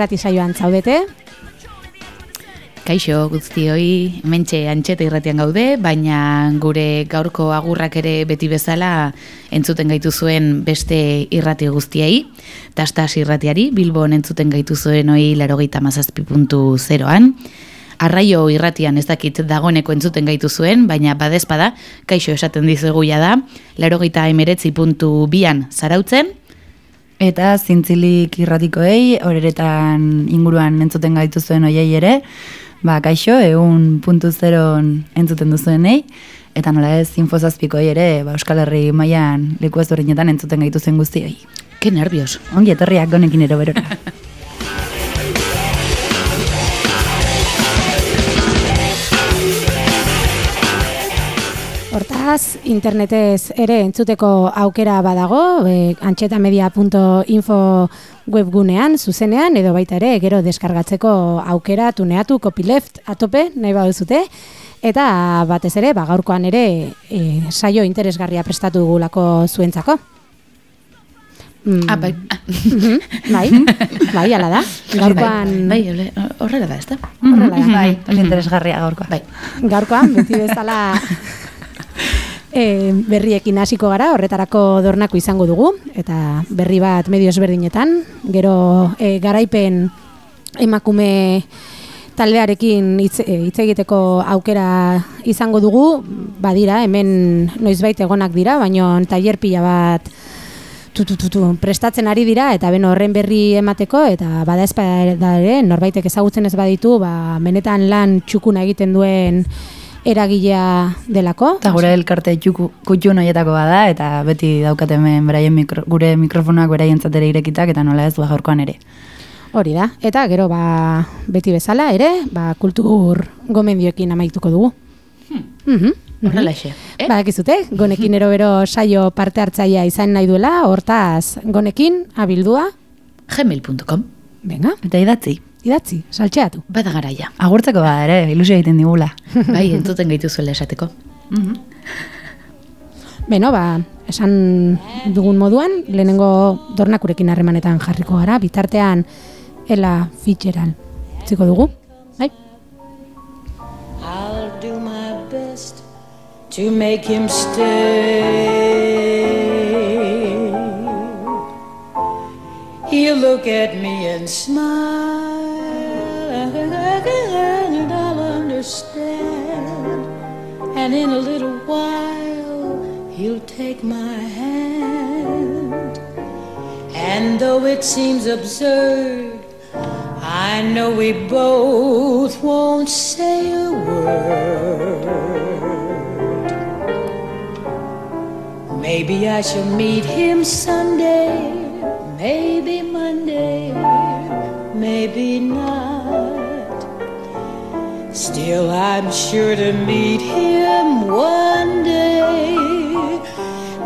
Irrati saioan zaudete. Kaixo guztioi, mentxe antxeta irratian gaude, baina gure gaurko agurrak ere beti bezala entzuten gaitu zuen beste irrati guztiei. Tastas irratiari, Bilbon entzuten gaitu zuen hoi larogeita mazazpi puntu zeroan. Arraio irratian ez dakit dagoneko entzuten gaitu zuen, baina badezpada, kaixo esaten dizugu da, larogeita emeretzi puntu bian zarautzen, Eta zintzilik irratikoei, horeretan inguruan entzuten gaitu zuen oiei ere, ba, kaixo, egun puntu zeron entzuten duzuenei, eta nola ez, infozazpikoi ere, ba, Euskal Herri mailan leku ezberdinetan entzuten gaitu zen guztioi. ke nervios. Ongi etorriak gonekin ero berora. Hortaz, internetez ere entzuteko aukera badago, e, antxetamedia.info webgunean, zuzenean, edo baita ere, gero deskargatzeko aukera tuneatu, copyleft, atope, nahi baduzute, eta batez ere, ba, gaurkoan ere, e, saio interesgarria prestatu gulako zuentzako. Mm, Ah, bai. mhm, bai, bai, ala da. Gaurkoan, Bai, ole- horrela da, ez da? horrela da. Bai, interesgarria gaurkoa. Bai. gaurkoan, beti bezala e, berriekin hasiko gara, horretarako dornako izango dugu, eta berri bat medio ezberdinetan, gero e, garaipen emakume taldearekin hitz e, hitz egiteko aukera izango dugu, badira, hemen noizbait egonak dira, baino tailer pila bat tu, tu, tu, prestatzen ari dira eta ben horren berri emateko eta bada da ere norbaitek ezagutzen ez baditu ba, benetan lan txukuna egiten duen eragilea delako. Eta gure elkarte txuku, kutxun horietako bada, eta beti daukate hemen beraien mikro, gure mikrofonak beraien ere irekitak, eta nola ez, ba, gaurkoan ere. Hori da. Eta gero ba, beti bezala ere, ba, kultur gomendioekin amaituko dugu. Mhm. Horrela xe. Eh? Badakizute, gonekin erobero saio parte hartzaia izan nahi duela, hortaz gonekin abildua, gmail.com venga, Eta idatzi, idatzi, saltxeatu. Bada garaia. agurtzeko bada ere, ilusio egiten digula. Bai, entzuten gaitu zuela esateko. Beno, ba, esan dugun moduan, lehenengo dornakurekin harremanetan jarriko gara, bitartean ela fitxeran. Ziko dugu, bai? I'll do my best to make him stay. He'll look at me and smile, and I'll understand. And in a little while, he'll take my hand. And though it seems absurd, I know we both won't say a word. Maybe I shall meet him Sunday, maybe Monday, maybe not. Still, I'm sure to meet him one day.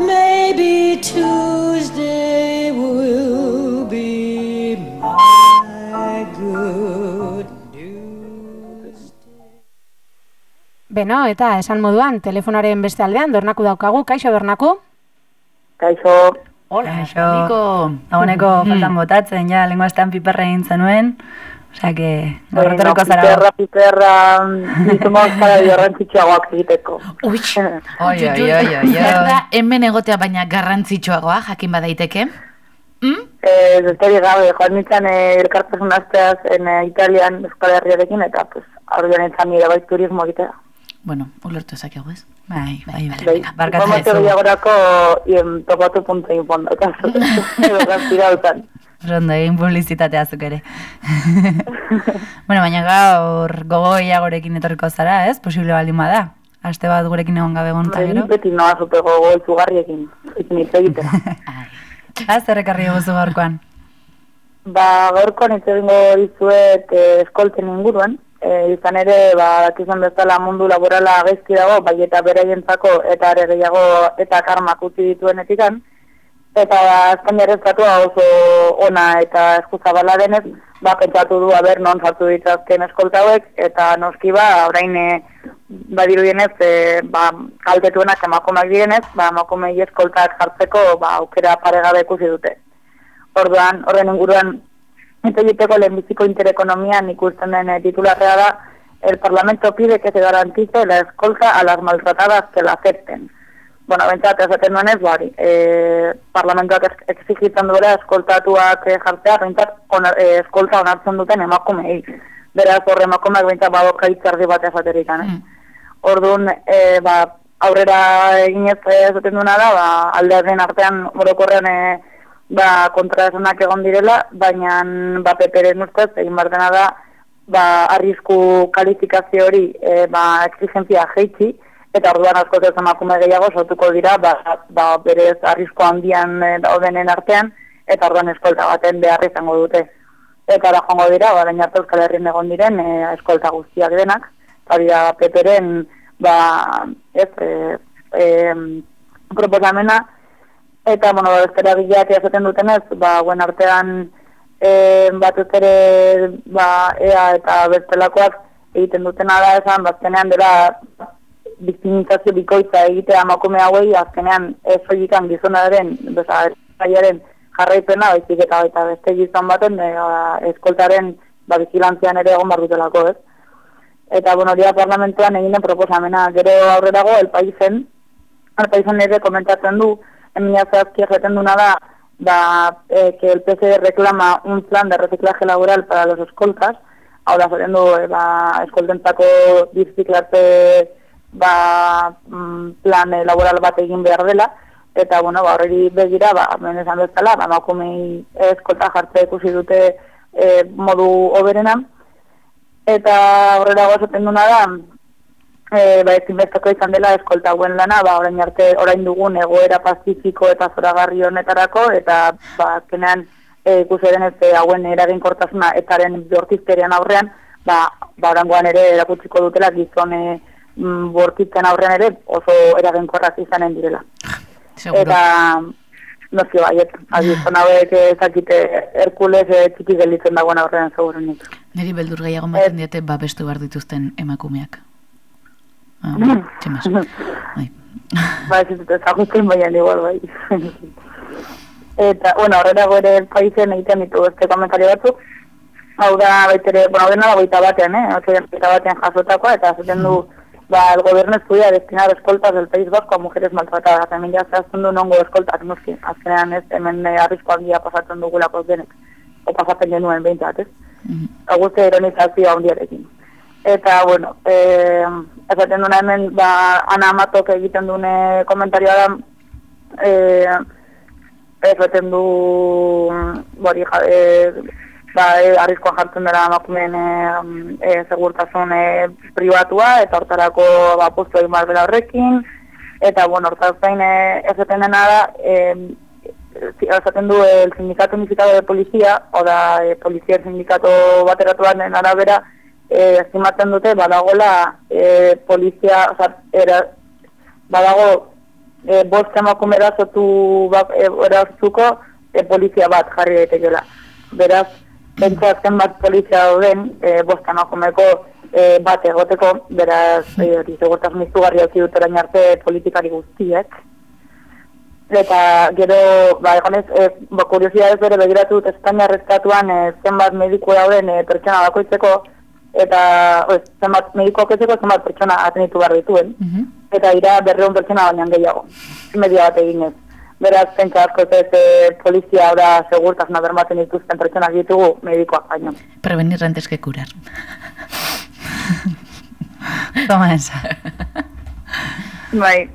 Maybe Tuesday will be my good news. Beno, eta esan moduan, telefonaren beste aldean, dornaku daukagu, kaixo dornaku? Osea, que Bai, gaur etorriko no, zara. Piperra, piperra, ditumo euskara garrantzitsuagoak egiteko. Ui, Oi, oi, oi, oi, oi. Zer da, hemen egotea baina garrantzitsuagoa, jakin badaiteke? Mm? Eh, Zesteri gabe, joan nintzen eh, elkartasun asteaz en eh, Italian Euskal Herriarekin, eta pues, aurrean nintzen nire bai turismo egitea. Bueno, ulertu ezakegu ez? Bai, bai, bai. Bai, informazio ezu. gehiagorako iem, topatu edo gaztira dutan. Rondo, egin publizitatea zuk ere. bueno, baina gaur gogo gehiagorekin etorriko zara, ez? Posible baldin bada. Aste bat gurekin egon gabe egon eta Bai, gero. Beti noa zupego goitzugarriekin, ekin hitz egitera. Ah, zer ekarri guzu gaurkoan. Ba, gaurko hitz egingo dizuet eh, eskolten inguruan. Eh, izan ere, ba, dakizan bezala mundu laborala gaizki dago, bai eta beraientzako eta are gehiago eta karmak utzi dituenetikan. Eta Espainiar estatua oso ona eta eskuzabala denez, ba, pentsatu du haber non sartu ditzazken eskolta hauek, eta noski ba, orain e, badirudienez, e, ba, kaltetuenak emakumeak direnez, ba, emakumei eskoltak jartzeko ba, aukera paregabe ikusi dute. Orduan, horren inguruan, eta egiteko lehenbiziko interekonomian ikusten den eh, titularrea da, el Parlamento pide que se garantice la escolta a las maltratadas que la acepten. Bueno, bentsat, esaten duenez, bari, e, parlamentoak ex- exigitzen duela eskoltatuak eh, jartzea, bentsat, ona, e, eskolta onartzen duten emakumei. Beraz, horre emakumeak bentsat badoka hitzardi bat esaterikan, eh? Orduan, e, ba, aurrera eginez eh, esaten duena da, ba, aldearen artean orokorrean e, ba, kontraesanak egon direla, baina ba, peperen ustez egin behar dena da, ba, arrisku kalifikazio hori e, ba, exigentzia jeitsi, eta orduan asko ez emakume gehiago sortuko dira, ba, ba, berez arrisku handian e, daudenen artean, eta orduan eskolta baten behar izango dute. Eta da joango dira, ba, baina arte Euskal Herrian egon diren e, eskolta guztiak denak, eta dira peperen, ba, ez, e, e, proposamena, eta, bueno, ba, bestera gileak esaten dutenez, ba, guen artean e, batez ere, ba, ea eta bestelakoak egiten dutena da esan, bazkenean dela biktimizazio bikoitza egitea emakume hauei, azkenean ez soilikan gizonaren, beza, gaiaren jarraipena, baizik eta baita beste gizon baten, e, ba, eskoltaren ba, vigilantzian ere egon bardutelako, ez? Eta, bueno, hori parlamentuan egin den proposamena, gero aurrerago, el paisen, el paisen ere komentatzen du, emina zehazki erreten duna da, eh, que el PC reclama un plan de reciclaje laboral para los escoltas, hau da, zaten du, eh, ba, eskoltentzako birziklatze ba, mm, plan laboral bat egin behar dela, eta, bueno, ba, horreri begira, ba, hemen esan bezala, ba, makumei eskolta jartze ikusi dute eh, modu oberena, eta horrela gozaten duna da, e, ba, ezinbesteko izan dela eskolta hauen lana, ba, orain arte, orain dugun egoera pazifiko eta zoragarri honetarako, eta ba, azkenean e, ikusi denez e, hauen eraginkortasuna etaren bortizkerian aurrean, ba, ba orangoan ere erakutsiko dutela gizone mm, bortitzen aurrean ere oso eraginkorrak izanen direla. Seguro. Eta noski baiet, agizon hauek ezakite Herkules e, txiki gelditzen dagoen aurrean segurunik. Neri beldur gehiago maten diete babestu behar dituzten emakumeak. Ah, txemas. Bai. ba, ez dut ezagutzen baina igual bai. Eta, bueno, horrelago ere paisen egiten ditu beste komentario batzuk. Hau da, baitere, bueno, dena da goita batean, eh? Otsoian goita batean jasotakoa, eta zaten du, ba, el gobierno estudia destinar escoltas del País Vasco a mujeres maltratadas. Hemen ja zehazten du nongo eskoltak, noski. Azkenean ez, hemen eh, arriskoak dia pasatzen dugulako denek. O pasatzen genuen behintzat, ez? Mhm. Auguste ironizazio handiarekin. Eta, bueno, eh, esaten duna hemen, ba, Ana Matok egiten dune komentarioa da, eh, esaten du, bori, eh, ba, eh, arriskoan jartzen dela emakumeen eh, eh, segurtasun eh, pribatua, eta hortarako ba, postu egin behar dela horrekin, eta, bueno, hortaz gain eh, esaten dena da, si- esaten du el sindicato unificado de policía, o da, eh, polizia sindikato bateratuaren arabera, eh, estimatzen dute, badagola eh, polizia, oza, era, badago eh, bost emakume erasotu ba, eh, erasotuko eh, polizia bat jarri daitekeela. Beraz, bentsa azken bat polizia dauden, eh, bost emakumeko eh, bat egoteko, beraz, eh, hori segurtasun izugarri hauki dut orain arte politikari guztiek. Eta gero, ba, egonez, e, ba, kuriosidadez bere begiratu dut Espainia estatuan e, zenbat mediku dauden e, pertsona bakoitzeko, eta oez, zenbat mediko bakoitzeko zenbat pertsona atenitu behar dituen. Eta dira berreun pertsona baina gehiago, media bat eginez. Beraz, pentsa asko ez e, polizia ora segurtasuna bermaten dituzten pertsonak ditugu medikoak baino. Prevenir antes que curar. Toma esa. Bai,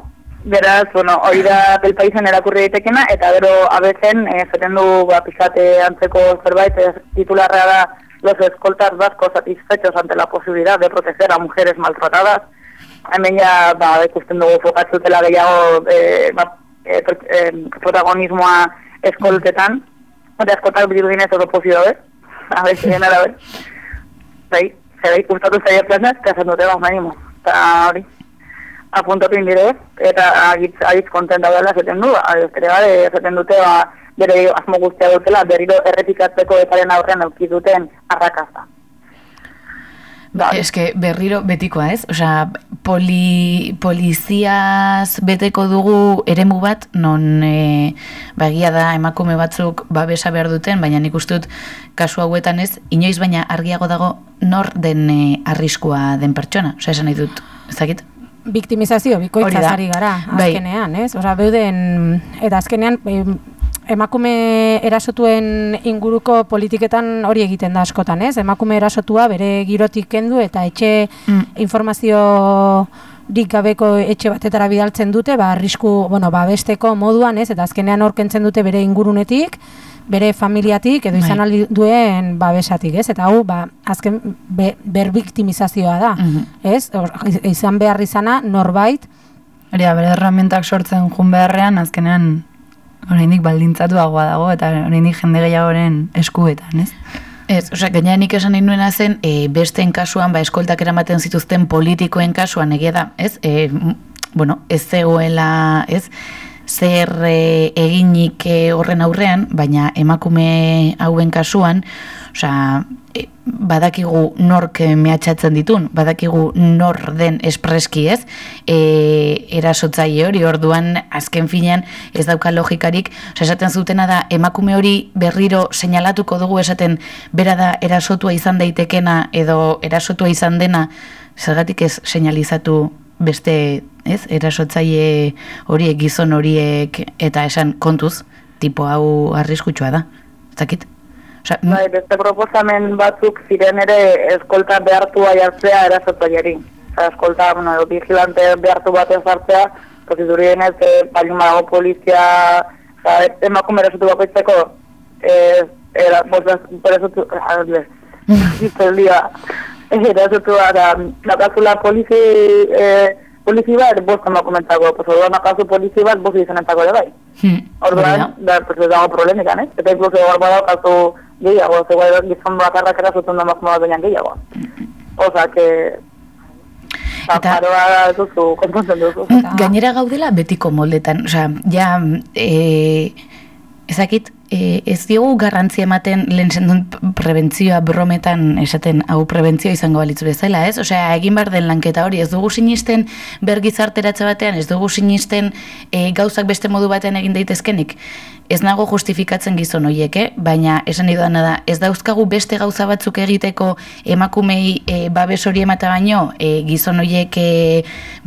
beraz, bueno, hori da del paisen erakurri daitekena, eta gero abezen, e, zaten du, ba, pixate antzeko zerbait, e, titularra da, los escoltas vascos satisfechos ante la posibilidad de proteger a mujeres maltratadas. Hemen ja, ba, ikusten dugu fokatzutela gehiago, e, ba, e, per- e, protagonismoa eskoltetan, eta eskoltak birudinez oso pozio dabe, a ver, ziren arabe. Bai, zerai, gustatu zaila planaz, eta esan dute, ba, animo. Eta hori, apuntatu indire, eta agitz, agitz kontenta dela zaten du, bare, zaten dute, ba, bere asmo guztia dutela, berriro errepikatzeko etaren aurrean auki duten arrakasta. Ba, eske berriro betikoa, ez? Osea, poli, poliziaz beteko dugu eremu bat, non e, bagia da emakume batzuk babesa behar duten, baina nik uste dut kasu hauetan ez, inoiz baina argiago dago nor den e, arriskua den pertsona. Osea, esan nahi dut, ezakit? Biktimizazio, Hori bikoitzaz da. ari gara, Bai. azkenean, ez? Osea, beuden, eta azkenean, emakume erasotuen inguruko politiketan hori egiten da askotan, ez? Emakume erasotua bere girotik kendu eta etxe Mm. informazio dik gabeko etxe batetara bidaltzen dute, ba, arrisku, bueno, babesteko moduan, ez? Eta azkenean hor kentzen dute bere ingurunetik, bere familiatik edo izan Bai. aldi duen babesatik, ez? Eta hau, ba, azken be, berbiktimizazioa da, Mhm. ez? Hor, izan behar izana norbait, Hori bere herramientak sortzen jun beharrean, azkenean oraindik baldintzatuagoa dago, eta oraindik jende gehiagoren eskuetan, ez? Ez, osea, gainera nik esan nahi nuena zen, e, besteen kasuan, ba, eskoltak eramaten zituzten politikoen kasuan, egia da, ez? E, bueno, ez zegoela, ez? zer e, eginik e, horren aurrean, baina emakume hauen kasuan, osea, badakigu nork e, mehatxatzen ditun, badakigu nor den espreski ez, e, erasotzaile hori, orduan azken finean ez dauka logikarik, osea, esaten zutena da, emakume hori berriro seinalatuko dugu esaten, bera da erasotua izan daitekena edo erasotua izan dena, zergatik ez seinalizatu beste, ez, erasotzaile horiek, gizon horiek, eta esan kontuz, tipo hau arriskutsua da. Ez dakit? Bai, beste proposamen batzuk ziren ere eskolta behartua jartzea erasotzaileari. Osea, eskolta, bueno, vigilante behartu baten sartzea, prozedurien ez, eh, baldin badago polizia, osea, emakume erasotu bakoitzeko, eh, era, bostas, erasotu, jale, iztelia, erasotu da, nakazula polizi, eh, bat, bost emakumentako, pues orduan nakazu polizi bat, bost izanetako ere bai. hmm, Orduan, da. pues ez dago problemikan, ez? Eta inkluso gaur badao kasu gehiago, zegoa gizon bakarrak erasotun da bat baina gehiago. Osa, que... Eta... Duzu, duzu. Gainera gaudela betiko moldetan, osea, ja, e, ezakit, e, ez diogu garrantzia ematen lehen zendun prebentzioa brometan esaten hau prebentzio izango balitz bezala, ez? Osea, egin behar den lanketa hori, ez dugu sinisten bergizarteratze batean, ez dugu sinisten e, gauzak beste modu batean egin daitezkenik. Ez nago justifikatzen gizon horiek, eh? baina esan nahi dudana da, ez dauzkagu beste gauza batzuk egiteko emakumei e, babes hori emata baino, e, gizon horiek e,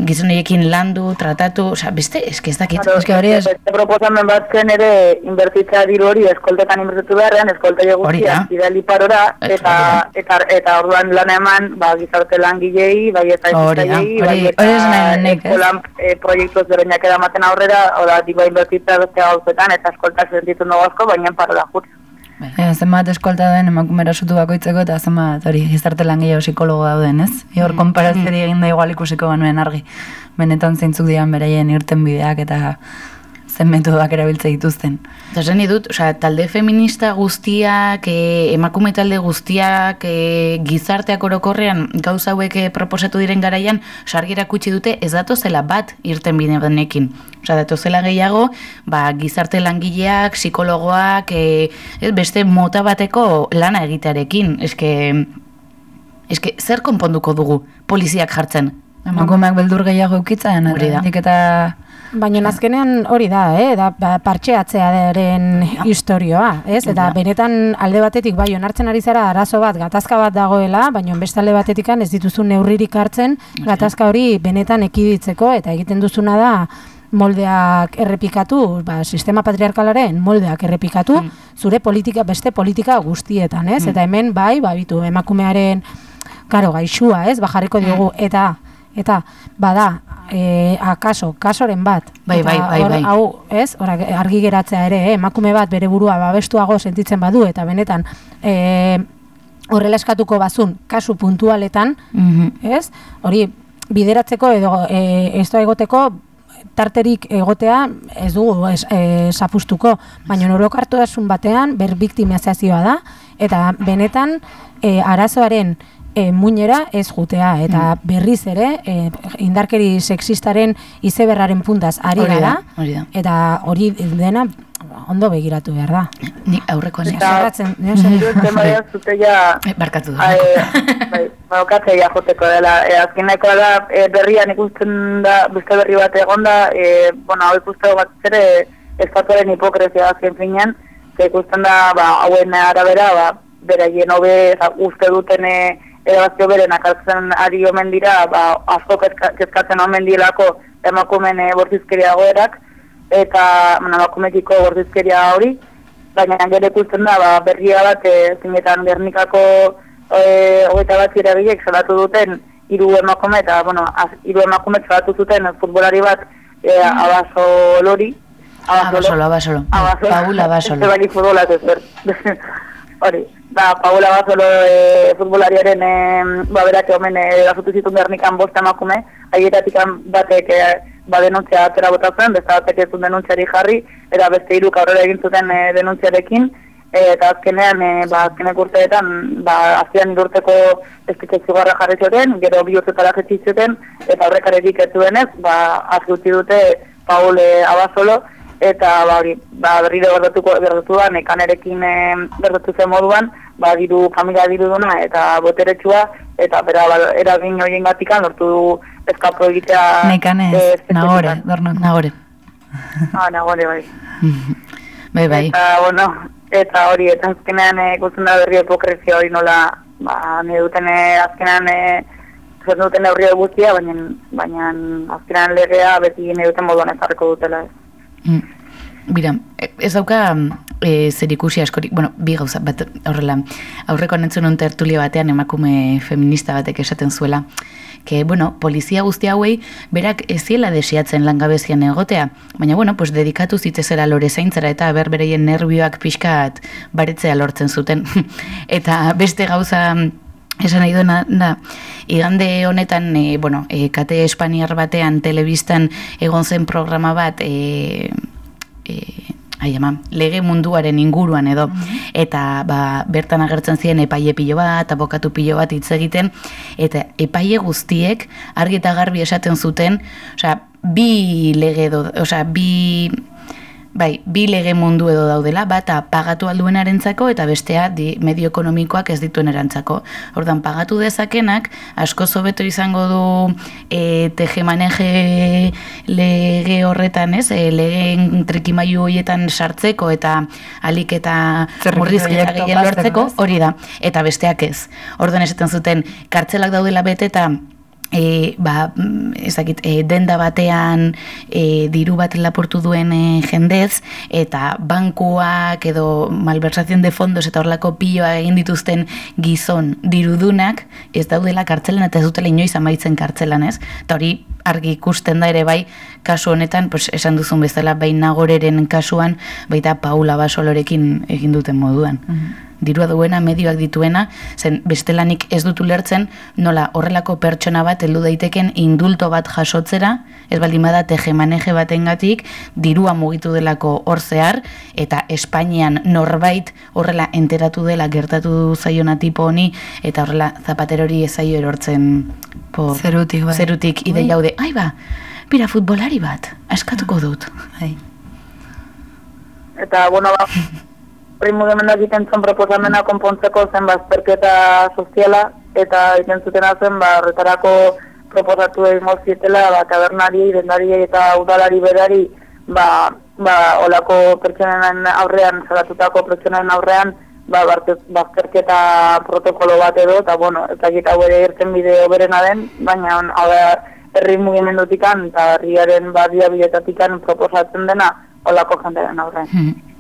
gizon horiekin landu, tratatu, osea, beste, eske ez dakit. Claro, eske hori es- Beste proposamen bat zen ere inbertitza diru hori eskoltetan inbertitu beharrean, da. guztiak bidali parora, Ez, eta, eta, eta orduan lan eman, ba, gizarte langilei, bai eta hori- bai eta hori esan nahi nuen nik, ez? eskolan e, proiektu ezberdinak eramaten aurrera, oda, diba inbertitza beste gauzetan, eta eskoltak sentitzen dugu asko, baina parora jut. E, zenbat eskolta den emakume erasotu bakoitzeko eta zenbat hori gizarte langile psikologo dauden, ez? E, hor konparazioari egin da igual ikusiko genuen argi. Benetan zeintzuk dian beraien irten bideak eta zen metodoak erabiltze dituzten. Eta nahi dut, osea, talde feminista guztiak, e, emakume talde guztiak, e, gizarteak orokorrean gauza hauek e, proposatu diren garaian, sargira kutsi dute ez datozela bat irten bidenekin. Osea, datozela gehiago, ba, gizarte langileak, psikologoak, e, ez, beste mota bateko lana egitearekin. Eske, eske, zer konponduko dugu poliziak jartzen? Emakumeak beldur gehiago eukitzen, Hori da. eta eta Baina azkenean hori da, eh? da ba, partxeatzearen historioa, ez? Eta benetan alde batetik bai onartzen ari zara arazo bat, gatazka bat dagoela, baina beste alde batetik ez dituzu neurririk hartzen gatazka hori benetan ekiditzeko eta egiten duzuna da moldeak errepikatu, ba, sistema patriarkalaren moldeak errepikatu, zure politika, beste politika guztietan, ez? Eta hemen bai, ba, bitu, emakumearen karo, gaixua, ez? Bajarriko diogu, eta eta bada, e, akaso, kasoren bat. Bai, bai, bai, bai. Hau, ez? Ora, argi geratzea ere, eh? emakume bat bere burua babestuago sentitzen badu, eta benetan, e, horrela eskatuko bazun, kasu puntualetan, Mhm. ez? Hori, bideratzeko edo e, ez egoteko tarterik egotea ez dugu ez, e, zapustuko, baina norokartotasun batean berbiktimizazioa da, eta benetan e, arazoaren e, muinera ez jutea, eta berriz ere e, indarkeri sexistaren izeberraren puntaz ari Hori da, gara, hori da. eta hori dena ondo begiratu behar da. Ni aurrekoan Eta- Zerratzen, nio, zer- Iruditzen badia zute ja Eh, Barkatu da. bai, baukatzea ja joteko dela. E, azkeneko da, e, berrian ikusten da, beste berri bat egonda, e, bueno, hau ikusten bat zere, estatuaren hipokrezia azken finean, ikusten da, ba, hauen arabera, ba, beraien hobe, uste duten e, erabazio beren akartzen ari omen dira, ba, asko kezka- kezkatzen omen dielako emakumen e, bortizkeria goerak, eta bueno, emakumekiko bortizkeria hori, baina gero ikusten da, ba, berria bat, e, zinetan Gernikako e, hogeita bat ziragiek salatu duten hiru emakume, eta, bueno, hiru emakume salatu zuten futbolari bat, e, abaso lori, Abasolo, abasolo. Paula Abasolo. Ez baki futbolaz ez ber. Hori, da, Paula Basolo e, futbolariaren e, ba, berak omen e, gazutu zituen Gernikan bost emakume, haietatik batek e, ba, denuntzia atera botatzen, beste batek ez denuntziari jarri, eta beste hiruk aurrera egin zuten e, denuntziarekin, e, eta azkenean, e, ba, azkenek urteetan, ba, azkenean urteko eskitze zigarra jarri zuten, gero bi urtetara jetzi eta horrekaretik ez zuenez, ba, azki dute Paul Abasolo, eta ba hori, ba berriro gertatuko gertatu da nekanerekin e, gertatu zen moduan, ba diru familia diruduna eta boteretsua eta bera ba, eragin horiengatikan lortu du eskapo egitea Nekanez, eh, nagore, dornok. Nagore. Ah, nagore bai. Bai, bai. Eta bueno, eta hori eta azkenean eh, ikusten da berri hipokrezia hori nola ba ne duten eh, azkenean eh zer duten neurri guztia, baina baina azkenean legea beti ne duten moduan ezarriko dutela. Ez. Mm. Bira, e- ez dauka e, zer ikusi askorik, bueno, bi gauza, bat horrela, aurreko nentzun un tertulia batean emakume feminista batek esaten zuela, que, bueno, polizia guzti hauei, berak ez ziela desiatzen langabezian egotea, baina, bueno, pues dedikatu zitzezera lore zaintzara eta berbereien nervioak pixkat baretzea lortzen zuten. eta beste gauza Esan nahi duena da, igande honetan, e, bueno, e, kate espaniar batean, telebistan egon zen programa bat, e, e, ai ama, lege munduaren inguruan edo, eta ba, bertan agertzen ziren epaile pilo bat, abokatu pilo bat hitz egiten, eta epaile guztiek argi eta garbi esaten zuten, osea, bi lege edo, osea, bi Bai, bi lege mundu edo daudela, bata pagatu alduenarentzako eta bestea di, medio ekonomikoak ez dituen erantzako. Ordan pagatu dezakenak, asko zobeto izango du e, tejemaneje lege horretan, ez? E, legeen trikimailu horietan sartzeko eta alik eta murrizketa gehien lortzeko, hori da. Eta besteak ez. Ordan esaten zuten, kartzelak daudela bete eta e, ba, mm, ez dakit, e, denda batean e, diru bat lapurtu duen e, jendez, eta bankuak edo malversazion de fondos eta horlako piloa egin dituzten gizon dirudunak, ez daudela kartzelan eta ez dutela inoiz amaitzen kartzelan, ez? Eta hori argi ikusten da ere bai, kasu honetan, pues, esan duzun bezala, bai nagoreren kasuan, baita Paula Basolorekin egin duten moduan dirua duena, medioak dituena, zen bestelanik ez dut ulertzen, nola horrelako pertsona bat heldu daiteken indulto bat jasotzera, ez baldin bada tejemaneje batengatik dirua mugitu delako hor zehar, eta Espainian norbait horrela enteratu dela gertatu zaiona tipo honi, eta horrela zapaterori ez zaio erortzen por, Zerutik, bai. zerutik ide jaude, ai ba, bira futbolari bat, askatuko dut. Bai. Eta, bueno, ba, horri mugimendak egiten zuen proposamena konpontzeko zen bazterketa soziala, eta egiten zutena zen, ba, horretarako proposatu egingo zietela, ba, tabernari, dendari eta udalari berari, ba, ba, olako pertsonen aurrean, zaratutako pertsonen aurrean, ba, bazterketa protokolo bat edo, eta bueno, eta gita bere irten bide oberena den, baina hau herri mugimendutikan eta herriaren badia bidetatikan proposatzen dena olako jendearen aurrean. Hmm.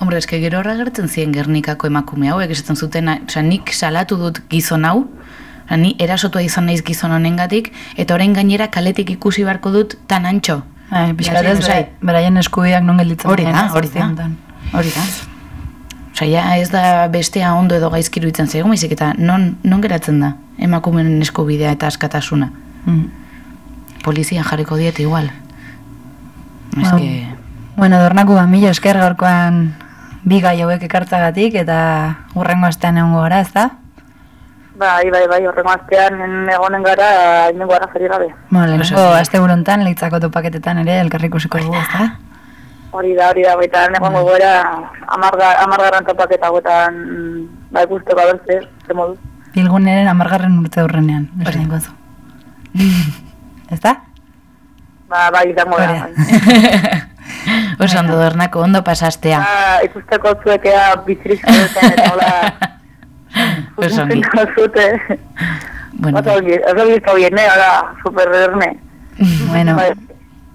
Hombre, eske gero horra gertzen ziren Gernikako emakume hauek esaten zuten, osea, nik salatu dut gizon hau, osea, ni erasotua izan naiz gizon honengatik eta orain gainera kaletik ikusi beharko dut tan antxo. Bai, pixkat ez, Osea, bera- beraien eskubiak non gelditzen Hori da, ez, hori da. Hori da. Osea, ja ez da bestea ondo edo gaizkiru itzen zaigu, baizik eta non, non geratzen da emakumeen eskubidea eta askatasuna. Mm. Polizia jarriko diete igual. Ez Ba, que... Bueno, dornaku ba, mila esker gaurkoan bi gai hauek ekartzagatik eta urrengo astean egongo gara, ez da? Bai, bai, bai, horrengo astean egonen gara, inengo ara jari gabe. Bueno, lehenengo Oso, aste burontan, leitzako topaketetan ere elkarrikusiko dugu, ez da? Hori da, hori da, baita egongo goera, amarga, amargarran topaketa hauetan, ba, ikusteko abertze, ze modu. Bilguneren amargarren urte horrenean, ez da? Ba, bai, izango da. Oso ondo dornako, ondo pasastea. Ba, ikusteko zuekea bizirik zaudeten, eta hola, Oso ongi. funtzionatu zute. Bueno, Oso ongi, oso ongi está bien, eh, ahora, super erne. bueno,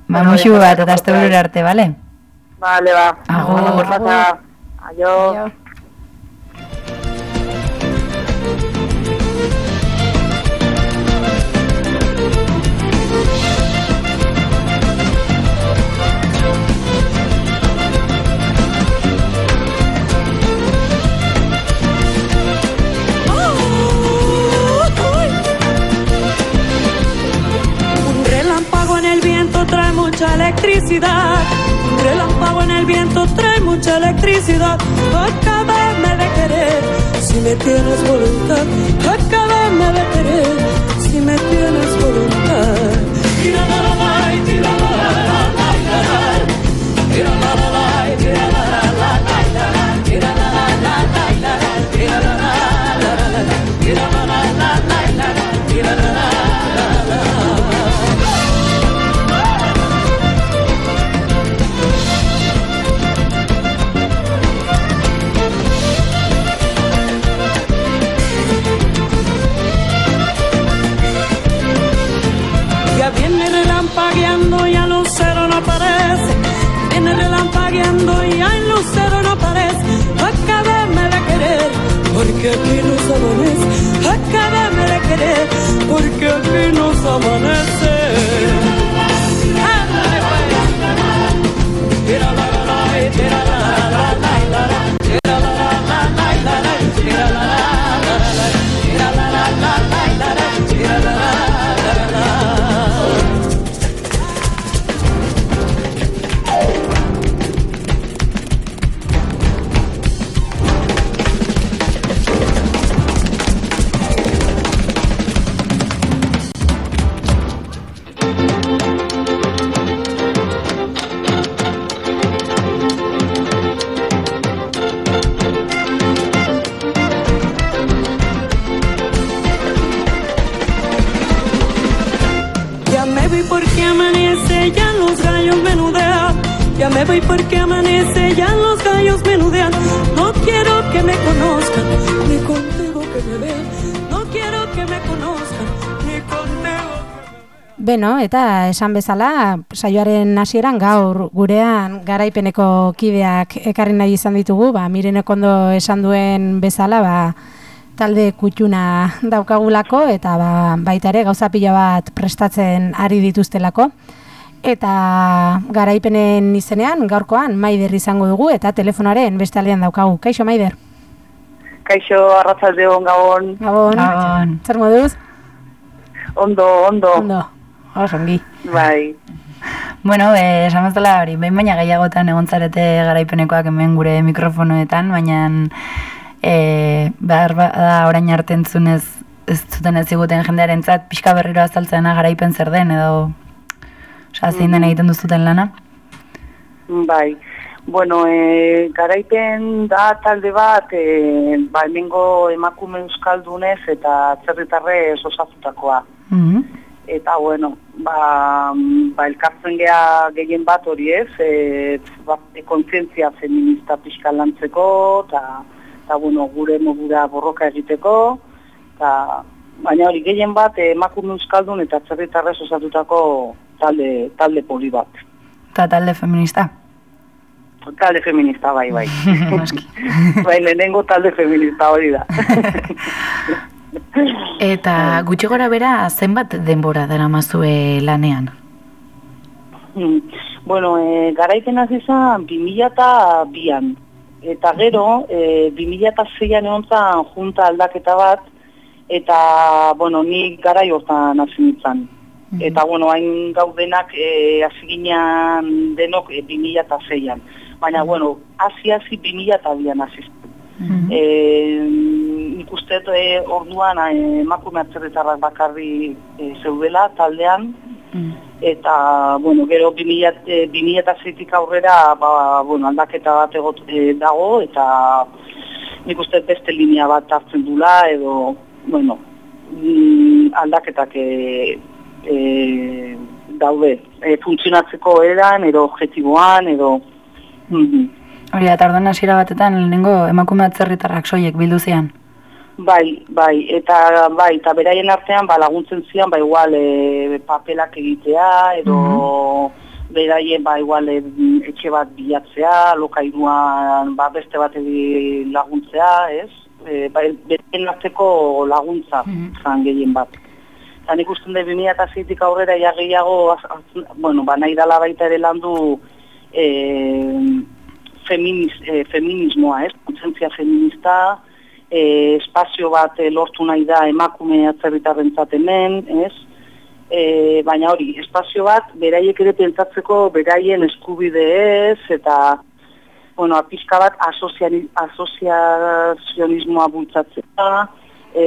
ba, musu bat eta burura arte, bale? Vale, ba. Agur. Pasa. Aio. Un mucha electricidad. Un relámpago en el viento trae mucha electricidad. Acábame de querer si me tienes voluntad. Acábame de querer si me tienes voluntad. Tira la la la, tira la la la la la porque aquí nos amanece. Beno, eta esan bezala, saioaren hasieran gaur gurean garaipeneko kideak ekarri nahi izan ditugu, ba, mirenek ondo esan duen bezala, ba, talde kutxuna daukagulako, eta ba, baita ere gauza pila bat prestatzen ari dituztelako. Eta garaipenen izenean, gaurkoan, Maider izango dugu, eta telefonaren beste aldean daukagu. Kaixo, Maider? Kaixo, arratzalde hon gabon, Gabon. Gabon. Zer moduz? ondo, ondo, Ondo. Oso, ongi. bai. Bueno, eh, esan bezala hori, behin baina gehiagotan egon zarete garaipenekoak hemen gure mikrofonoetan, baina eh, behar da orain arte entzunez ez zuten ez ziguten jendearentzat pixka berriro azaltzena garaipen zer den edo osea, zein den egiten duzuten lana. Bai, bueno, e, garaipen da talde bat, e, ba, hemengo emakume euskaldunez eta atzerritarrez osatutakoa. Mhm. Eta bueno, ba, ba elkartzen gea gehien bat hori ez, e, ba, e, kontzientzia feminista pixka lantzeko, eta eta bueno, gure modura borroka egiteko, eta baina hori gehien bat eh, emakume euskaldun eta atzerritarrez osatutako talde, talde poli bat. Eta talde feminista. Talde feminista, bai, bai. Bai, lehenengo talde feminista hori da. Eta gutxi gora bera, zenbat denbora dara mazue lanean? Mm. bueno, e, garaipen hasi izan 2002an. Eta gero, e, 2006an egon zan junta aldaketa bat, eta, bueno, ni garai hortan hasi nintzen. Eta, bueno, hain gaudenak e, hasi ginean denok e, 2006an. Baina, bueno, hasi-hasi 2002an hasi e, nik uste e, orduan e, emakume atzerretarrak bakarri e, zeudela taldean. Eta bueno, gero 2000 e, 2006tik aurrera ba, bueno, aldaketa bat egot e, dago eta nik uste beste linea bat hartzen dula edo bueno, mm, aldaketak e, e, daude e, funtzionatzeko eran edo objektiboan edo mhm. Hori da, tardoan hasiera batetan lehenengo emakume atzerritarrak soiek bildu zian. Bai, bai, eta bai, eta beraien artean ba, laguntzen zian, ba, igual e, papelak egitea, edo beraien, ba, igual e, etxe bat bilatzea, lokairuan, ba, beste bat laguntzea, ez? E, ba, beraien arteko laguntza, zan gehien bat. Eta nik usten dut 2006tik aurrera ja gehiago, az- az- bueno, ba, nahi dala baita ere landu e, feminiz, e, feminismoa, ez? Kontzentzia feminista, e, espazio bat e, lortu nahi da emakume atzerritarrentzat hemen, ez? E, baina hori, espazio bat beraiek ere pentsatzeko beraien eskubideez eta bueno, pixka bat asoziazionismoa bultzatzea, e,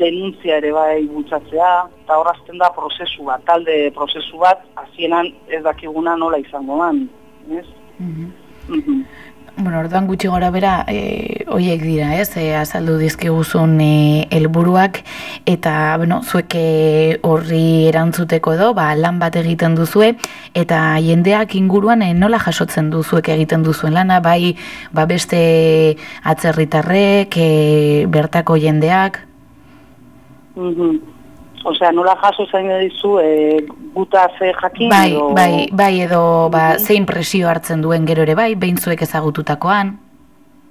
denuntzia ere bai bultzatzea, eta horazten da prozesu bat, talde prozesu bat, hasieran ez dakiguna nola izango man, ez? Mhm. Bueno, orduan gutxi gora bera, e, oiek dira, ez, e, azaldu dizkiguzun e, helburuak. Eta, bueno, zuek e, horri erantzuteko edo, ba, lan bat egiten duzue, eta jendeak inguruan e, nola jasotzen du zuek egiten duzuen lana, bai, ba, beste atzerritarrek, e, bertako jendeak, Mhm. Osea, nola jaso zain dizu, e, guta ze jakin bai, edo... bai, bai, edo, ba, zein presio hartzen duen gero ere bai, behin zuek ezagututakoan,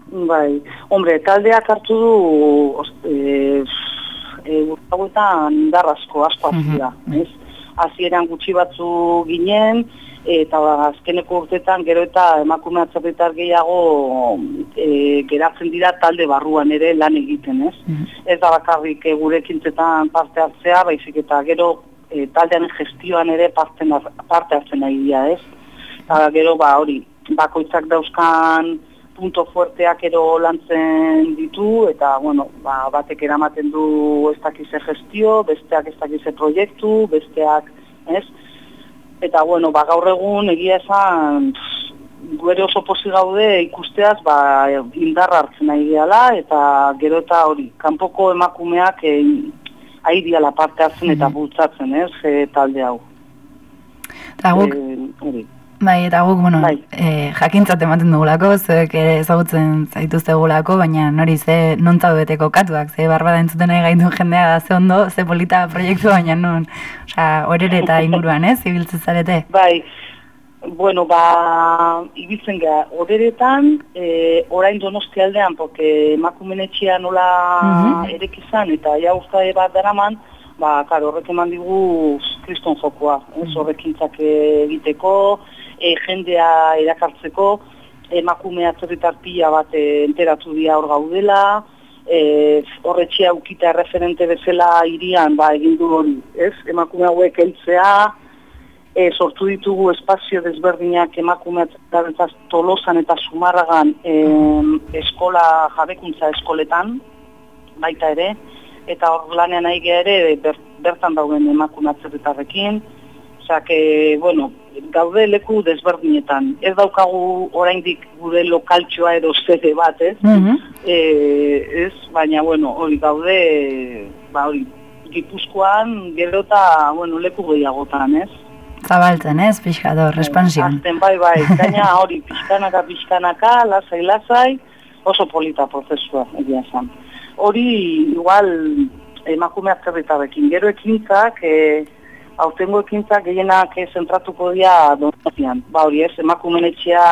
Bai, hombre, taldeak hartu du, e, e, hauetan indar asko, hartu da, ez? Hasieran gutxi batzu ginen, eta azkeneko urtetan gero eta emakume atzerritar gehiago e, geratzen dira talde barruan ere lan egiten, ez? Ez da bakarrik e, gure ekintzetan parte hartzea, baizik eta gero e, taldean gestioan ere parte, parte hartzen nahi dira, ez? Eta gero, ba, hori, bakoitzak dauzkan punto fuerteak ero lantzen ditu, eta, bueno, ba, batek eramaten du ez dakize gestio, besteak ez dakize proiektu, besteak, ez? Eta, bueno, ba, gaur egun egia esan, pff, gu ere oso posi gaude ikusteaz, ba, indarra hartzen nahi gehala, eta gero eta hori, kanpoko emakumeak eh, ari diala parte hartzen eta bultzatzen, ez, e, talde hau. Eta guk, hori. Bai, eta guk, bueno, eh, jakintzat ematen dugulako, zuek ere ezagutzen zaituztegulako, baina nori ze non zaudete kokatuak, ze barbada entzuten nahi gaitu jendea da ze ondo, ze polita proiektu, baina non, osea, horere eta inguruan, ez, ibiltzen zarete? Bai, bueno, ba, ibiltzen gara, oreretan, e, orain donosti aldean, porque emakumen etxea nola Mhm. erek izan, eta ja uste bat daraman, ba, karo, horrek eman digu kriston jokoa, ez, horrekintzak egiteko, e, jendea erakartzeko, emakume atzerritar pila bat e, enteratu dira hor gaudela, e, horretxea ukita referente bezala irian, ba, egin du hori, ez, emakume hauek heltzea, e, sortu ditugu espazio desberdinak emakume atzerritarrentzat tolosan eta sumarragan em, eskola jabekuntza eskoletan, baita ere, eta hor lanean nahi gea ere ber, bertan dauden emakume atzerritarrekin, Osea, que, bueno, gaude leku desberdinetan. Ez daukagu oraindik gure lokaltxoa edo zede bat, ez? Mhm. E, ez, baina, bueno, hori gaude, ba, hori, Gipuzkoan gero eta, bueno, leku gehiagotan, ez? Zabaltzen, ez, pixkador, espansion. Azten, bai, bai, gaina hori, pixkanaka, pixkanaka, lasai, lasai, oso polita prozesua, egia esan. Hori, igual, emakume atzerritarekin. Gero ekintzak, e, aurtengo ekintzak gehienak eh, zentratuko dira donostian. Ba, hori ez, emakumen etxea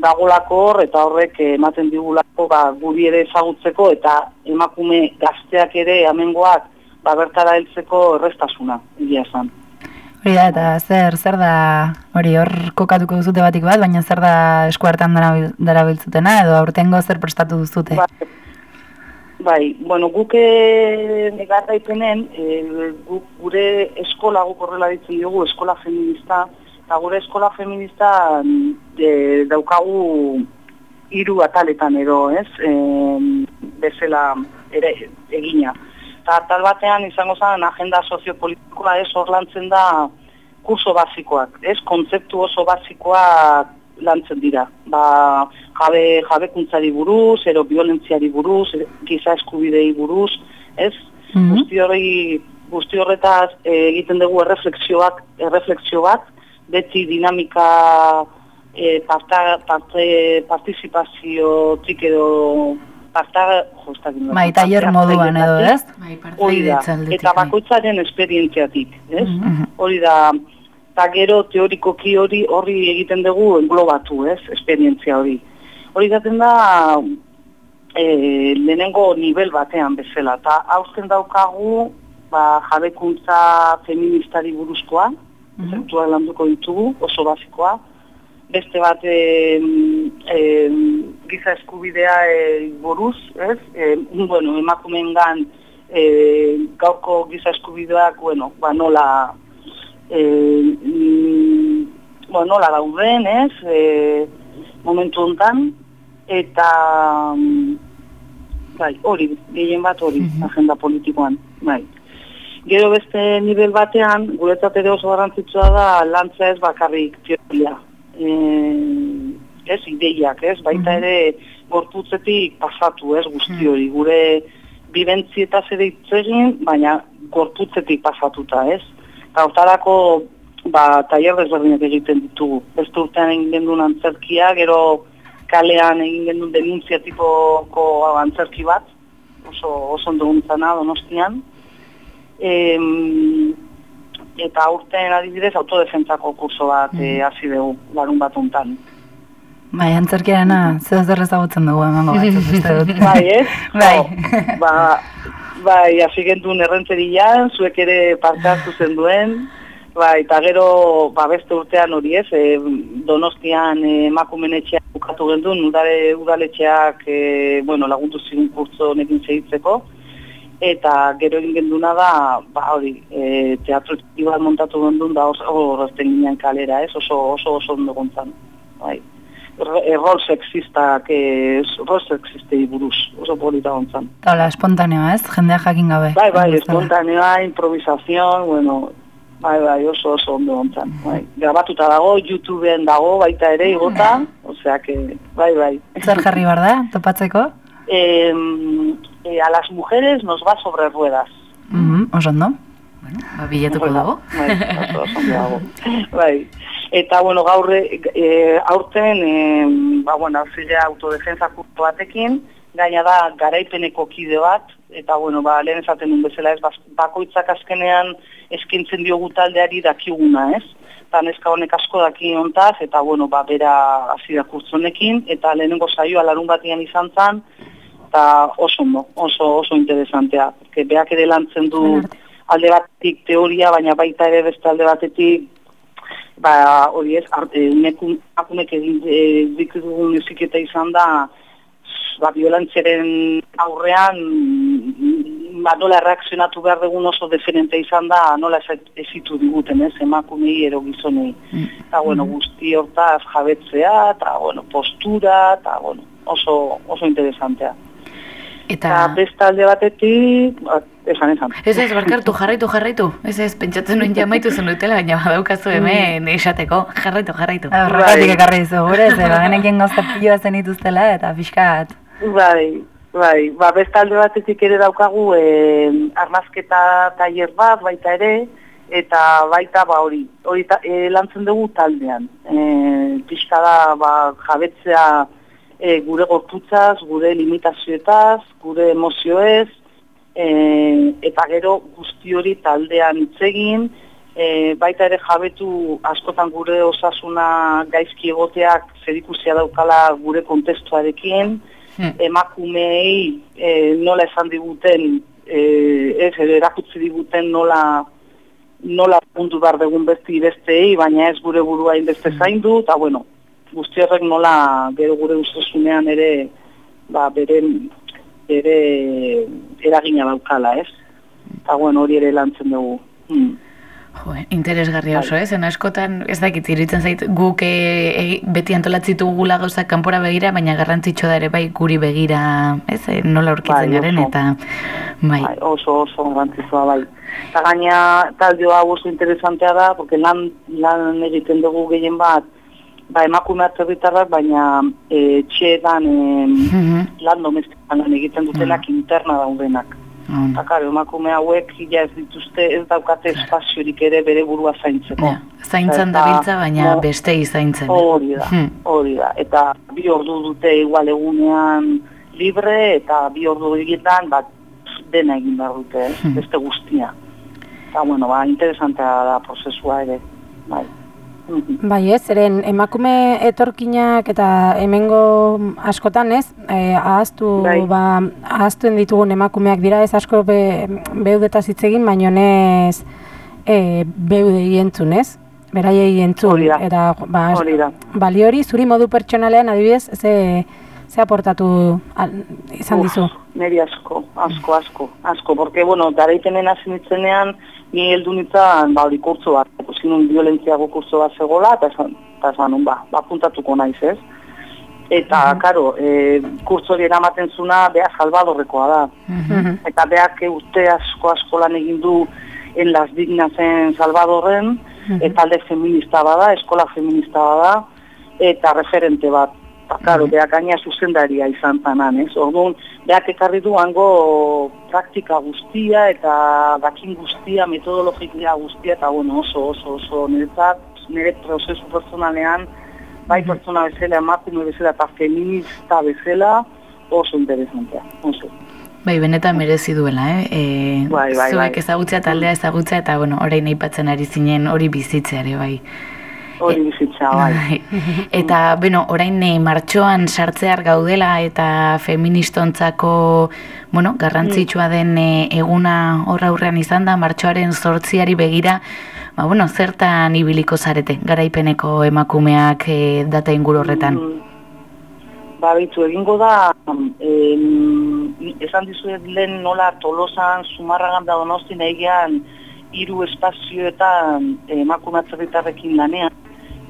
dagolako hor, eta horrek eh, ematen digulako ba, guri ere ezagutzeko, eta emakume gazteak ere amengoak ba, bertara heltzeko errestasuna, egia esan. Hori da, eta zer, zer da, hori hor kokatuko duzute batik bat, baina zer da eskuartan darabil- darabiltzutena, edo aurtengo zer prestatu duzute? Bai, bai, bueno, guk eh, negarraipenen, e, guk gure eskola guk horrela ditzen dugu, eskola feminista, eta gure eskola feminista de, daukagu hiru ataletan edo, ez, e, bezala ere egina. Eta atal batean izango zen agenda soziopolitikoa ez? Hor lantzen da kurso basikoak, ez, kontzeptu oso basikoak lantzen dira. Ba, jabe, jabekuntzari buruz, ero violentziari buruz, giza eskubidei buruz, ez? Mhm. Guzti hori guzti horretaz eh, egiten dugu erreflexioak, erreflexio bat, beti dinamika eh, parta, parte, partizipaziotik edo parta, jo, ez dakit nola, Bai, parte moduan edo, ez? Bai, partaidetza eta bai. bakoitzaren esperientziatik, ez? Mhm. Hori da, eta gero teorikoki hori horri egiten dugu englobatu, ez? Esperientzia hori. Hori daten da, e, lehenengo nivel batean bezala, eta hausten daukagu, ba, jabekuntza feministari buruzkoa, mm landuko ditugu, oso basikoa, beste bat e, e, giza eskubidea e, buruz, ez? E, bueno, emakumeengan e, gaurko giza eskubideak, bueno, ba nola e, mm, bueno, nola dauden, ez? E, momentu hontan eta mm, bai, hori, gehien bat hori, agenda politikoan, bai. Gero beste nivel batean, guretzat ere oso garrantzitsua da lantza ez bakarrik teoria. E, ez ideiak, ez? Baita ere gorputzetik pasatu, ez guzti hori. Gure bibentzietaz ere hitz egin, baina gorputzetik pasatuta, ez? Eta hortarako ba, tailer desberdinak egiten ditugu. Beste urtean egin gendun antzerkia, gero kalean egin gendun denuntzia tipoko antzerki bat, oso, oso ondo guntzana donostian. Em, eta aurten adibidez autodefentzako kurso bat eh, hasi dugu, larun bat untan. Bai, antzerkiarena, zeo zer ezagutzen dugu emango batzuk, uste dut. Bai, ez? Bai. Oh, ba, bai, hasi gendun errenterian, zuek ere parte hartu zen duen, bai, eta gero, ba, beste urtean hori ez, e, donostian e, emakumen etxeak bukatu gendun, udare, udaletxeak, e, bueno, laguntu zigun kurtzo honekin segitzeko, eta gero egin genduna da, ba, hori, e, teatro bat montatu gendun, da oso horrezten ginen kalera, ez, oso, oso, oso ondo gontzan, bai. Ro- e, sexistak, e, rol sexistei buruz, oso polita gontzan. Hola, espontaneoa, ez? Jendeak jakin gabe. Bai, bai, Bezala. espontaneoa, improvisazion, bueno, bai, bai, oso oso ondo gontzan. Bai. Grabatuta dago, YouTubeen dago, baita ere igota, osea que, bai, bai. Zer jarri bar da, topatzeko? Eh, eh, a las mujeres nos va sobre ruedas. Mhm, oso ondo. Bueno, ba, bilatuko dago. Bai, oso, dago. Bai. Eta, bueno, gaur e, aurten, e, ba, bueno, zile autodefensa kurso batekin, gaina da garaipeneko kide bat, eta, bueno, ba, lehen esaten duen bezala ez, bakoitzak azkenean eskintzen diogu taldeari dakiguna, ez? Eta neska honek asko daki hontaz, eta, bueno, ba, bera hasi da kurtso honekin, eta lehenengo saioa larun batian izan zen, eta oso oso, oso interesantea. Porque beak ere lantzen du alde batetik teoria, baina baita ere beste alde batetik ba, hori ez, akumek egin e, ditugun eziketa izan da, ba, violentziaren aurrean, ba, nola reakzionatu behar dugun oso diferente izan da, nola ez- ezitu diguten, ez, emakumei ero gizonei. Eta, bueno, guzti hortaz jabetzea, eta, bueno, postura, eta, bueno, oso, oso interesantea. Eta Eta... beste alde batetik, ba, esan esan. Ez ez, barkartu, jarraitu, jarraitu. Ez ez, pentsatzen nuen jamaitu zen dutela, baina badaukazu hemen esateko. Jarraitu, jarraitu. Horregatik Bai. ekarri dizu, gure, ba, genekien gauza piloa zen ituztela, eta pixkat. Bai, Bai, ba, beste alde batetik ere daukagu e, arnazketa tailer bat baita ere, eta baita ba hori, hori ta, e, lantzen dugu taldean. E, pixka da ba, jabetzea e, gure gorputzaz, gure limitazioetaz, gure emozioez, e, eta gero guzti hori taldean itzegin, e, baita ere jabetu askotan gure osasuna gaizki egoteak zerikusia daukala gure kontestuarekin, Hmm. emakumeei e, nola esan diguten, e, ez, erakutsi diguten nola nola puntu behar dugun besti besteei, baina ez gure burua inbeste zaindu, eta bueno, guzti horrek nola gero gure ustasunean ere, ba, bere, bere eragina daukala, ez? Eta bueno, hori ere lantzen dugu. Hmm. Jo, interesgarria oso, ez? Zen askotan, ez dakit, iruditzen zait, guk e, e, beti antolatzitu gula gauzak kanpora begira, baina garrantzitsu da ere bai guri begira, ez? E, nola aurkitzen Bai, garen, eta bai. Bai, oso oso garrantzitsua bai. Eta gaina talde hau oso interesantea da, porque lan, lan egiten dugu gehien bat, ba, emakume atzerritarrak, baina e, txedan e, Mhm. lan domestikan egiten dutenak interna daudenak. On. Eta karo, emakume hauek ja ez dituzte, ez daukate espaziorik ere bere burua zaintzeko. Ja, zaintzan dabiltza, baina no, bestei zaintzen. Hori da, Hmm. hori da. Eta bi ordu dute igual egunean libre, eta bi ordu egietan, bat, dena egin behar dute, eh? Hmm. beste guztia. Eta, bueno, ba, interesantea da prozesua ere, bai. Bai ez, zeren emakume etorkinak eta hemengo askotan ez, e, ahaztu, Bai. ba, ahaztuen ditugun emakumeak dira ez asko be, beudetaz hitz egin, baino ez e, beudei entzun ez, beraiei entzun. Hori da. Eta ba, bali hori zuri modu pertsonalean adibidez, ze, ze aportatu al, izan Uf, dizu. Neri asko, asko, asko, asko, porque, bueno, garaipenen hasi nitzenean, ni heldu nintzen, ba, hori kurtzo bat, ikusi nun violentziago kurtzo bat zegoela, eta esan, eta esan ba, ba, puntatuko naiz, ez? Eta, karo, e, kurtzo hori eramaten zuna, beha salvadorrekoa da. Mhm. Eta beak urte asko asko lan egin du en las dignas en Salvadorren, eta alde feminista bada, eskola feminista bada, eta referente bat. Eta, karo, beak gaina zuzendaria izan zanan, ez? Orduan, beak ekarri du hango praktika guztia eta dakin guztia, metodologia guztia, eta bueno, oso, oso, oso, niretzat, nire prozesu personalean, bai pertsona bezala, emakume bezala eta feminista bezala, oso interesantea, oso. Bai, benetan merezi duela, eh? E, Bai, bai, zuek bai. ezagutzea taldea ezagutzea eta, bueno, orain aipatzen ari zinen hori bizitzea ere, bai. Hori bizitza, bai. Bai. Eta, bueno, orain e, martxoan sartzear gaudela eta feministontzako, bueno, garrantzitsua den e, eguna horra aurrean izan da, martxoaren sortziari begira, ba, bueno, zertan ibiliko zarete, garaipeneko emakumeak e, data inguru horretan. Mm, Ba, bitu, egingo da, em, esan dizuet lehen nola tolosan, sumarragan da donostin egian hiru espazioetan emakume atzerritarrekin lanean.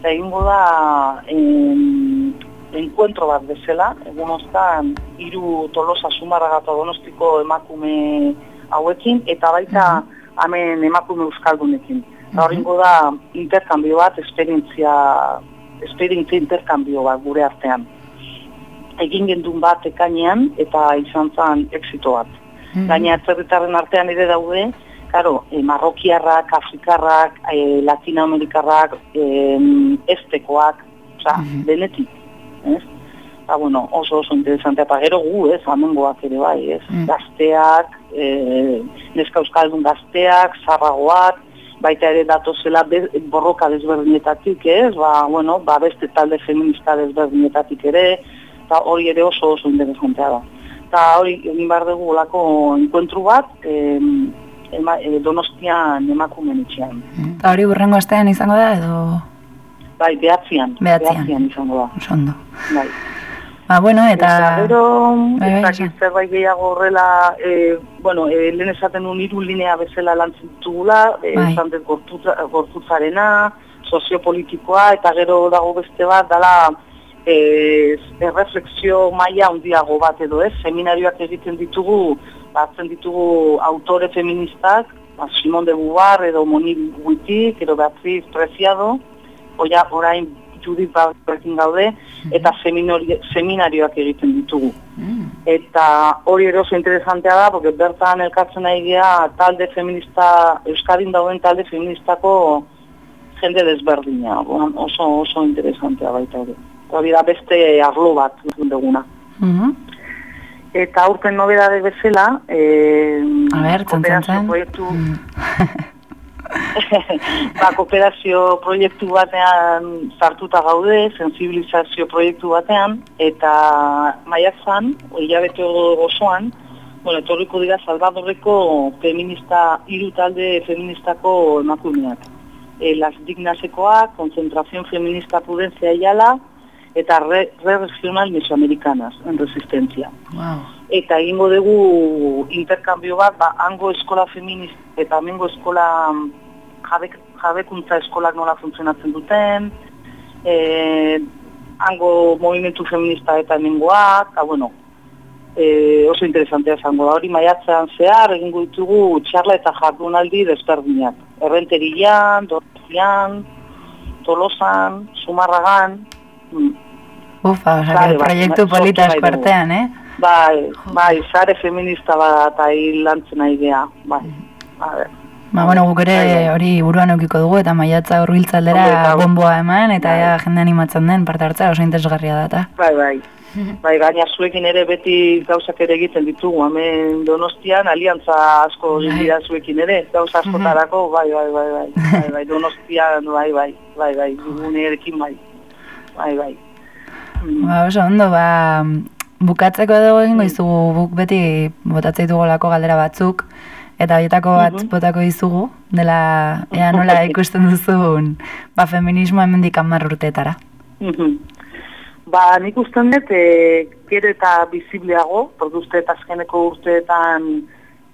Eta egingo da em, enkuentro bat bezala, egun ostan hiru tolosa sumarraga eta donostiko emakume hauekin, eta baita hemen emakume euskaldunekin. Eta hori da interkambio bat, esperientzia, esperientzia interkambio bat gure artean egin gendun bat ekainean eta izan zen exito bat. Mhm. Gaina atzerritarren artean ere daude, karo, e, marrokiarrak, afrikarrak, e, latinoamerikarrak, e, estekoak, oza, Mhm. denetik, ez? Eta, bueno, oso oso interesantea, eta gero gu, ez, amengoak ere bai, ez? Mhm. Gazteak, e, neska euskaldun gazteak, zarragoak, baita ere datozela be, borroka desberdinetatik, ez? Ba, bueno, ba, beste talde feminista desberdinetatik ere, eta hori ere oso oso interesantea da. Eta hori egin behar dugu olako enkuentru bat, em, ema, e, donostian emakumen itxean. Eta hori burrengo astean izango da edo Bai, behatzian, Behatzian. izango da. oso ondo. Bai. Ba, bueno, eta... gero, Bai, bai, ez dakit esan. zerbait gehiago horrela, e, bueno, e, lehen esaten un hiru linea bezala lantzen ditugula, e, Bai. esan dut gorputza, gorputzarena, soziopolitikoa, eta gero dago beste bat, dala e, erreflexio maila handiago bat edo ez, seminarioak egiten ditugu, batzen ditugu autore feministak, ba, Simon de Beauvoir edo Moni Wittig, edo Beatriz Preciado, oia, orain Judith Barberekin gaude, eta seminori- seminarioak egiten ditugu. Eta hori ere oso interesantea da, porque bertan elkartzen nahi gea talde feminista, Euskadin dauen talde feministako jende desberdina. Oso oso interesantea baita ere. Hori da beste arlo bat duguna. Mhm. Eta aurten nobedade bezala, eh, A ber, kooperazio proiektu, ba, kooperazio proiektu batean sartuta gaude, sensibilizazio proiektu batean, eta maiatzan, hilabete osoan, bueno, etorriko dira Salvadorreko feminista, hiru talde feministako emakumeak. E, las Dignasekoak, Concentración Feminista Prudencia Ayala, eta Red, Red Regional Mesoamericanas, en Resistencia Wow. eta egingo dugu interkambio bat, ba, hango eskola feminist eta hemengo eskola jabek, jabekuntza eskolak nola funtzionatzen duten, e, hango movimentu feminista eta hemengoak, eta bueno, e, oso interesantea izango da hori maiatzean zehar egingo ditugu txarla eta jardunaldi desberdinak. Errenterian, Donostian, Tolosan, Zumarragan, mm. Ufa, bat, proiektu polita eskuartean, eh? Bai, bai, sare feminista bat eta lantzen nahi gea, bai. A ber, Ba, bueno, guk ere Bai, bai. hori buruan eukiko dugu eta maiatza hurbiltza aldera Hombre, eta- bomboa eman eta Bai. ea jende animatzen den parte hartzea oso interesgarria da eta. bai, bai. Bai, gaina zuekin ere beti gauzak ere egiten ditugu, hemen donostian aliantza asko dira zuekin ere, gauza askotarako, bai, bai, bai, bai, bai, bai, donostian, bai, bai, bai, bai, dugunerekin bai, bai, bai. Mm. Ba, oso ondo, ba, bukatzeko edo egingo izugu guk beti botatzei dugulako galdera batzuk, eta horietako bat Mhm. botako dizugu, dela, ea nola ikusten duzun, ba, feminismo hemendik hamar urteetara. Mhm. Ba, nik usten dut, e, gero eta bizibleago, produkte eta azkeneko urteetan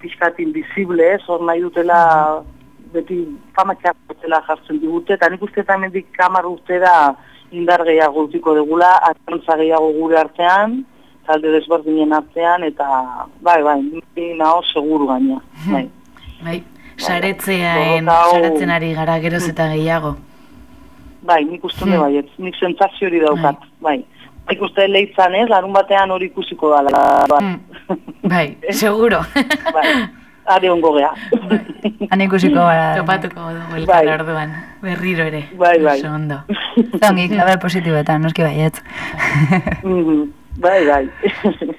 pixkat invisible, ez, hor nahi dutela beti famatxak dutela jartzen digute, eta nik uste eta hemendik kamar urtera indar gehiago utiko degula, atantza gehiago gure artean, talde desberdinen artean, eta bai, bai, nao seguru gaina. Bai. Bai, saretzeaen, Borroka hau- saretzen ari gara geroz eta gehiago. Bai, nik uste dut baiet, nik sentsazio hori daukat, bai. Nik uste leitzan ez, larun batean hori ikusiko dala, bai. Bai, seguro. bai. Are ongo gea. Han ikusiko gara. Topatuko dugu elkar Bai. orduan, berriro ere. Bai, bai. Ondo. Zongi, klabe positiboetan, noski baietz. Mhm. bai, bai.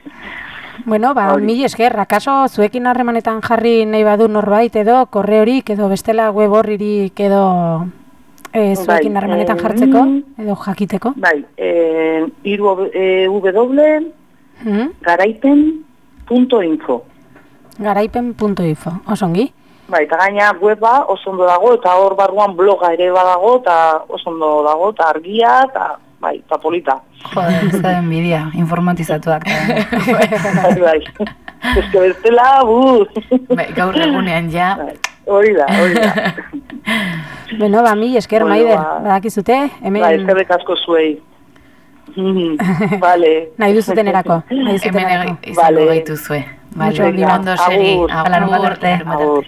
Bueno, ba, Hori. mil esker, akaso zuekin harremanetan jarri nahi badu norbait edo korreorik edo bestela web horririk edo e, zuekin Bai, harremanetan eh, jartzeko mm. edo jakiteko. bai, eh, iru eh, W Mm? garaipen.info. Garaipen.info, osongi. Bai, eta gaina weba oso ondo dago, eta hor barruan bloga ere badago, eta oso ondo dago, eta argia, eta bai, eta polita. Joder, ez da envidia, informatizatuak. bai, bai. Eske bestela, bu. Bai, gaur egunean ja, Bai, hori da, hori da. Bueno, ba, mil esker, Bueno, maider, ba- badakizute, hemen Bai, eskerrik asko zuei. Vale. nahi duzutenerako. Nahi hemen duzutenerako. egi- izango Vale. gaituzue. Mucho Vale, ongi, ondo segi, agur. A larun bat arte. larun bat arte. Agur.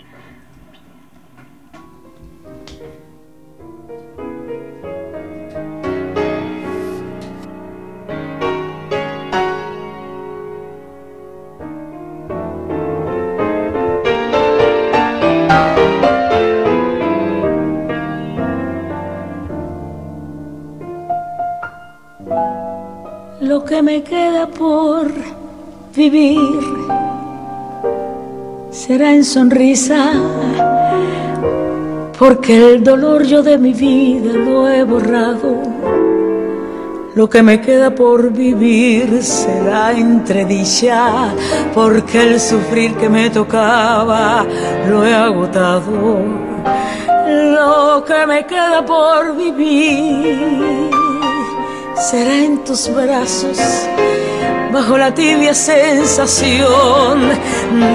lo que me queda por vivir será en sonrisa, porque el dolor yo de mi vida lo he borrado. Lo que me queda por vivir será entre dicha, porque el sufrir que me tocaba lo he agotado. Lo que me queda por vivir será en tus brazos, bajo la tibia sensación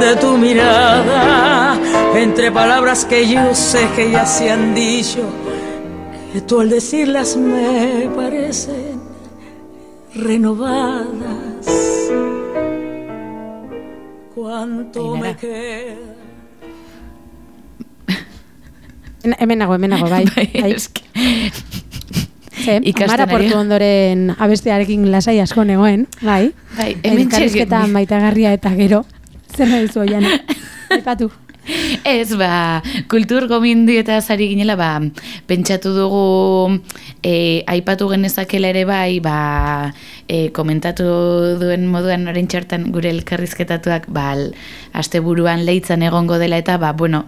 de tu mirada, entre palabras que yo sé que ya se han dicho, que tú al decirlas me parecen renovadas. ¿Cuánto me queda? Hemen nago, hemen nago, bai. Bai, Ze, Amara portu ondoren abestearekin lasai asko negoen, bai? Bai, hemen txerketa maitagarria eta gero. Zer nahi zu oian? Aipatu. Ez, ba, kultur gomindieta zari ginela, ba, pentsatu dugu e, aipatu genezakela ere bai, ba, e, komentatu duen moduan orain txartan gure elkarrizketatuak, ba, asteburuan leitzan egongo dela eta, ba, bueno,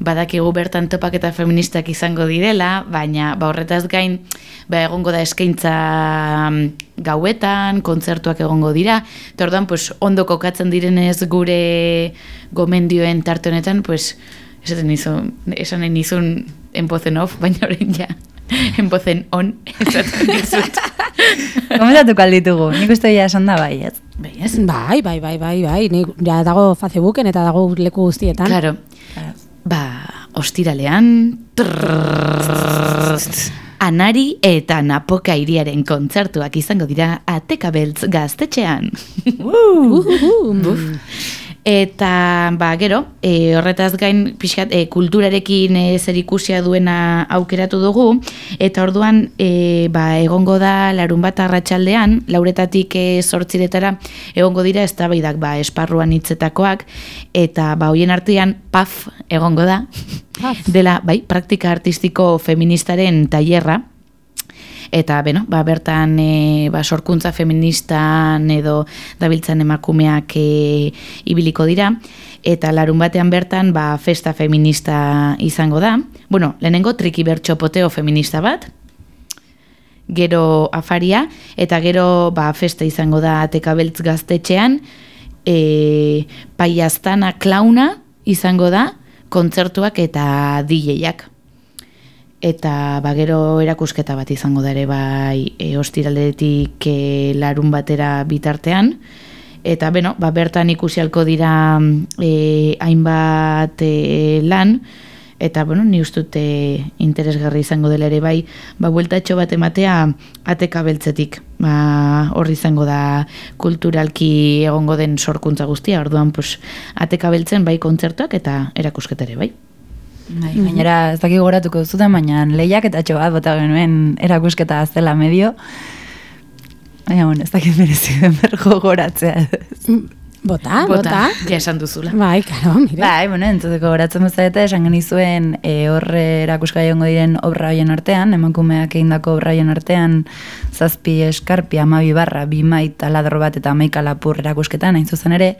badakigu bertan topaketa feministak izango direla, baina ba horretaz gain ba egongo da eskaintza mm, gauetan, kontzertuak egongo dira. Etorduan pues ondo kokatzen direnez gure gomendioen tarte honetan, pues esaten dizun, esanen dizun enpozen off, baina orain ja enpozen on esaten dizut. Komentatuko alditugu, nik uste ja esan da bai, ez? Bai, ez? Bai, bai, bai, bai, bai, Nik, ja dago Facebooken eta dago leku guztietan. Claro. claro ba, ostiralean Anari eta Napoka iriaren kontzertuak izango dira Atekabeltz gaztetxean. Uh, uh, uh, Eta, ba, gero, e, horretaz gain pixkat, e, kulturarekin e, zer ikusia duena aukeratu dugu, eta orduan, e, ba, egongo da larun bat arratsaldean, lauretatik e, sortziretara, egongo dira eztabaidak ba, esparruan hitzetakoak, eta ba, hoien artean, paf, egongo da, Paf. dela, bai, praktika artistiko feministaren tailerra, eta beno, ba, bertan e, ba, sorkuntza feministan edo dabiltzan emakumeak e, ibiliko dira. Eta larun batean bertan ba, festa feminista izango da. Bueno, lehenengo triki bertso poteo feminista bat. Gero afaria eta gero ba, festa izango da atekabeltz gaztetxean. E, paiaztana klauna izango da kontzertuak eta DJak eta ba, gero erakusketa bat izango da ere bai e, ostiraletik e, larun batera bitartean. Eta beno, ba, bertan ikusialko dira e, hainbat e, lan. Eta bueno, ni ustut interesgarri izango dela ere bai. Ba, bueltatxo bat ematea ateka beltzetik. Ba, hor izango da kulturalki egongo den sorkuntza guztia. Orduan pues, ateka beltzen bai kontzertuak eta erakusketa ere bai Bai, gainera ez dakik goratuko zuten, baina lehiak eta txo bat bota genuen erakusketa zela medio. Baina, bueno, ez dakit merezi den bergo goratzea. Bota, bota. Ja esan duzula. Bai, karo, mire. Bai, bueno, entzuteko goratzen bezalete, esan genizuen e, horre erakuskai jongo diren obra hoien artean, emakumeak egindako obra hoien artean, zazpi eskarpi, amabi barra, bi mait, aladro bat eta amaika lapur erakusketan, hain zuzen ere,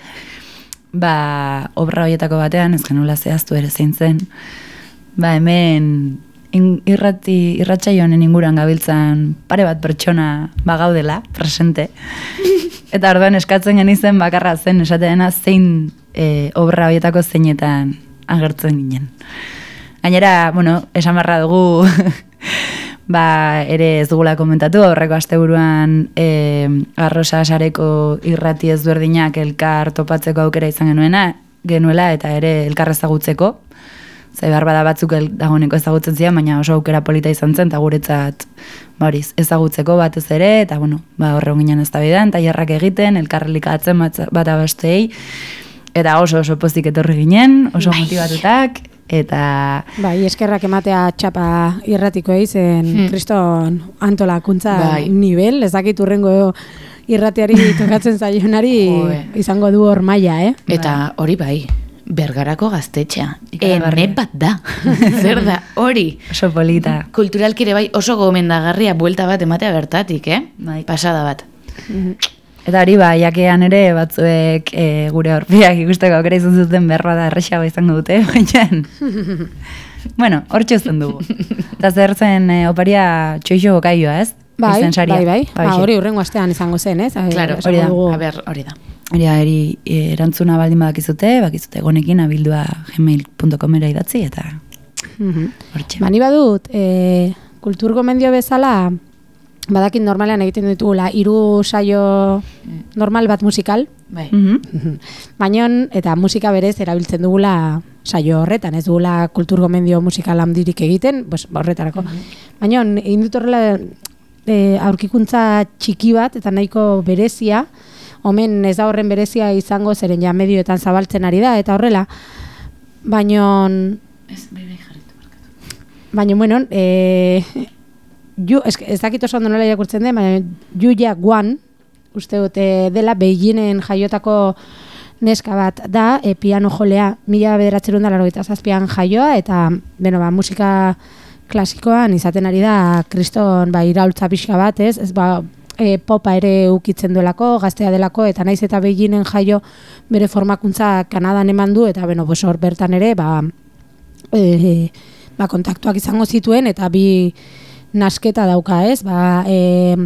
ba, obra hoietako batean, ez genula zehaztu ere zein zen, ba, hemen in, irrati, irratxai honen inguruan gabiltzan pare bat pertsona bagaudela, presente, eta orduan eskatzen genizen bakarra zen esateena zein e, obra horietako zeinetan agertzen ginen. Gainera, bueno, esan barra dugu ba, ere ez dugula komentatu, aurreko asteburuan e, arrosa sareko irrati ezberdinak elkar topatzeko aukera izan genuena, genuela eta ere elkar ezagutzeko. Zai behar bada batzuk dagoeneko ezagutzen zian, baina oso aukera polita izan zen, eta guretzat ba horiz, ezagutzeko batez ere, eta bueno, ba horre ginen ez da bidan, tailerrak egiten, elkarrelikatzen bat, abastei, eta oso oso pozik etorri ginen, oso motivatutak, eta Bai, eskerrak ematea txapa irratikoei zen Hmm. kriston antolakuntza Bai. nivel, ez dakit urrengo irratiari tokatzen zaionari izango du hor maila, eh? Eta hori bai, bergarako gaztetxea. Ene bat da. Zer da, hori. oso polita. Kulturalkire bai oso gomendagarria buelta bat ematea bertatik, eh? Bai. Pasada bat. Eta hori ba, jakean ere batzuek e, gure horpiak ikusteko aukera izan zuten berroa da errexago izango dute, baina... bueno, hor txuzen dugu. Eta zer zen e, oparia txoixo bokaioa, ez? Bai, bai, bai. Ba, hoxe. hori urrengo astean izango zen, ez? Claro, Esango hori da. A ber, hori da. Hori da, eri erantzuna baldin badakizute, bakizute gonekin abildua gmail.comera idatzi eta Mhm. hortxe. Ba, ni badut, e, kultur gomendio bezala, badakit normalean egiten ditugula, hiru saio normal bat musikal, Bai. Mhm. Baina, eta musika berez erabiltzen dugula saio horretan, ez dugula kultur gomendio musikal handirik egiten, pues, horretarako. Baina, egin dut horrela e, aurkikuntza txiki bat, eta nahiko berezia, omen ez da horren berezia izango, zeren ja medioetan zabaltzen ari da, eta horrela, baina, Ez, bai, bai, jarritu. baina, bueno, e, ju, ez, ez dakit oso ondo nola irakurtzen den, baina Julia Guan, uste dute dela Beijingen jaiotako neska bat da, e, piano jolea, mila bederatzerun da larogeita zazpian jaioa, eta, beno, ba, musika klasikoan izaten ari da kriston ba, iraultza pixka bat, ez? ez ba, e, popa ere ukitzen duelako, gaztea delako, eta naiz eta Beijingen jaio bere formakuntza Kanadan eman du, eta beno, bos, bertan ere, ba, e, ba, kontaktuak izango zituen, eta bi nasketa dauka, ez? Ba, e,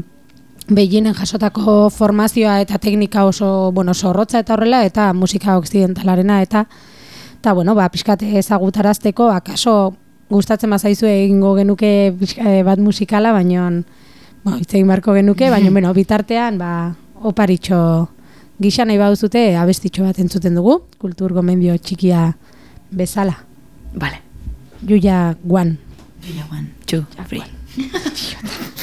Beijingen jasotako formazioa eta teknika oso, bueno, zorrotza eta horrela, eta musika oksidentalarena, eta eta bueno, ba, pixkat ezagutarazteko, akaso gustatzen bazaizu egingo genuke eh, bat musikala, baino bo, hitz egin beharko genuke, baino bueno, bitartean ba oparitxo gisa nahi baduzute abestitxo bat entzuten dugu, kultur gomendio txikia bezala. Vale. Julia Guan. Julia One, two, three. 你 看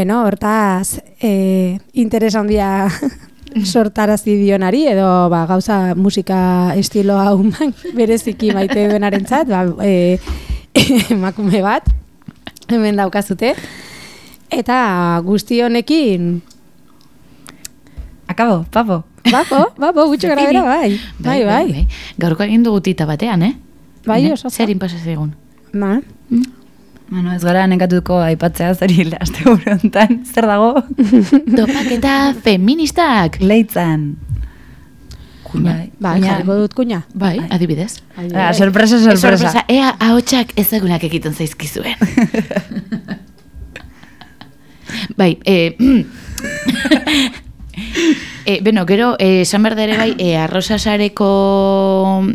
Beno, hortaz, e, interes handia sortarazi dionari, edo ba, gauza musika estilo hau bereziki maite duenaren zat, ba, e, emakume bat, hemen daukazute. Eta guzti honekin, Akabo, papo. bapo, bapo, gutxo gara bera, bai. Bai, bai. Gaurko egin dugu tita batean, eh? Bai, oso. Zerin pasa zegoen. Ba, Bueno, ez gara nekatuko aipatzea zeri aste honetan zer dago? Topaketa feministak! Leitzan. Kuña. Bai. bai, Kuña. jarriko dut kuña. Bai, adibidez. Ah, sorpresa, sorpresa. Sorpresa, ea ahotsak ezagunak egiten zaizkizuen. bai, e, e, beno, gero, eh, esan behar ere bai, e, arrosasareko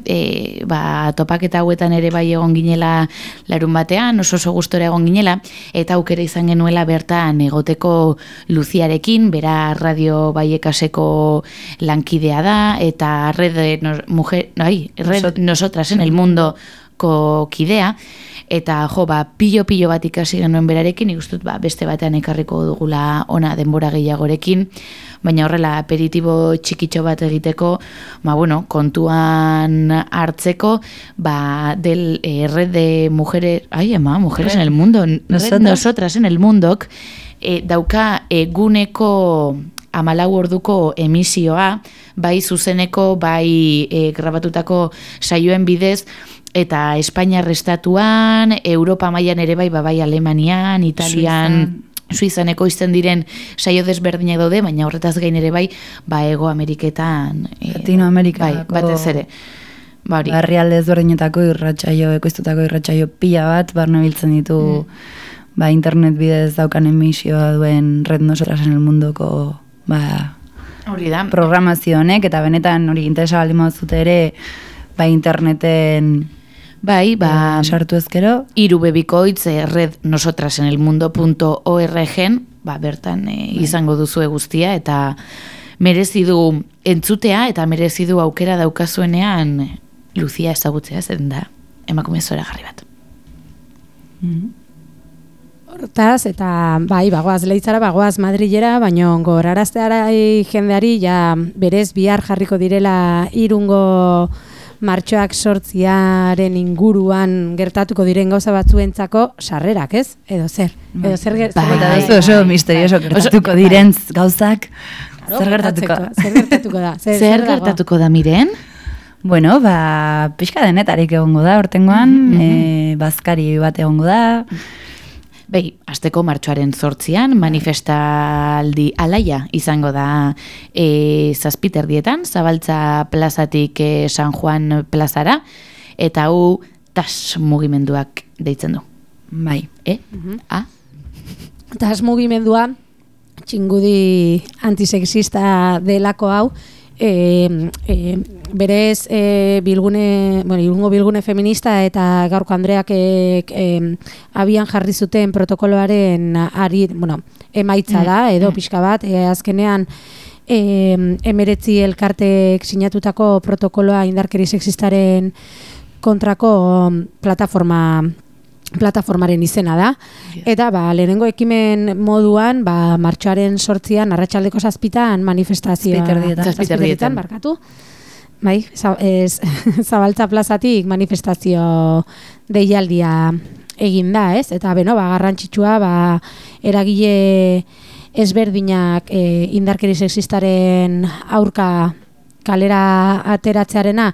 e, ba, topaketa hauetan ere bai egon ginela larun batean, oso oso gustora egon ginela, eta aukera izan genuela bertan egoteko Luziarekin, bera radio baiekaseko lankidea da, eta red, de nos, mujer, ai, red nosotras en el mundo ko kidea, eta jo, ba, pilo-pilo bat ikasi genuen berarekin, ikustut ba, beste batean ekarriko dugula ona denbora gehiagorekin, baina horrela aperitibo txikitxo bat egiteko, ba, bueno, kontuan hartzeko, ba, del eh, red de mujeres, ai, ema, mujeres en el mundo, red Nosotras. nosotras en el mundok, e, dauka eguneko amalau orduko emisioa, bai zuzeneko, bai e, grabatutako saioen bidez, eta Espainiar estatuan, Europa mailan ere bai, ba, bai Alemanian, Italian, Suizan ekoizten diren saio desberdinak daude, baina horretaz gain ere bai, ba Ego Ameriketan, e, Latinoamerikako- bai, batez ere. Ba hori. Barrialde ezberdinetako irratsaio, ekoiztutako irratsaio pila bat, barne biltzen ditu ba, internet bidez daukan emisioa duen Red Nosotras en el Mundoko ba, Hori da. programazio honek, eta benetan hori interesa baldin ere ba, interneten Bai, ba, eh, sartu ezkero, irubebikoitz red nosotras en el mundo.org ba, bertan eh, izango duzue guztia eta merezi du entzutea eta merezi du aukera daukazuenean Lucia ezagutzea zen da emakume zoragarri bat. Hortaz, eta bai, bagoaz leitzara, bagoaz Madrilera, baino gorarazteara jendeari, ja berez bihar jarriko direla irungo martxoak sortziaren inguruan gertatuko diren gauza batzuentzako sarrerak, ez? Edo zer? Edo zer ger- zer Eta bai, oso, oso misterioso gertatuko diren gauzak. Zer gertatuko? Zer gertatuko da? Zer, Zer gertatuko da miren? Bueno, ba, pixka denetarik egongo da, hortengoan, Mhm, eh, bazkari bat egongo da, Behi, asteko martxoaren zortzian, manifestaldi alaia izango da e, zazpiterdietan, zabaltza plazatik e, San Juan plazara, eta hau tas mugimenduak deitzen du. bai. E? A? Eta ez mugimendua, txingudi antisexista delako hau, e, e, berez e, bilgune, bueno, irungo bilgune feminista eta gaurko Andreak e, e, abian jarri zuten protokoloaren ari, bueno, emaitza da, edo pixka bat, e, azkenean e, emeretzi elkartek sinatutako protokoloa indarkeri sexistaren kontrako plataforma plataformaren izena da. Eta ba, lehenengo ekimen moduan, ba, martxoaren sortzian, arratsaldeko zazpitan manifestazioa. Zazpiterdietan. Zazpiterdietan. barkatu. Bai, ez, zabaltza plazatik manifestazio deialdia egin da, ez? Eta beno, ba, garrantzitsua, ba, eragile ezberdinak e, indarkeri sexistaren aurka kalera ateratzearena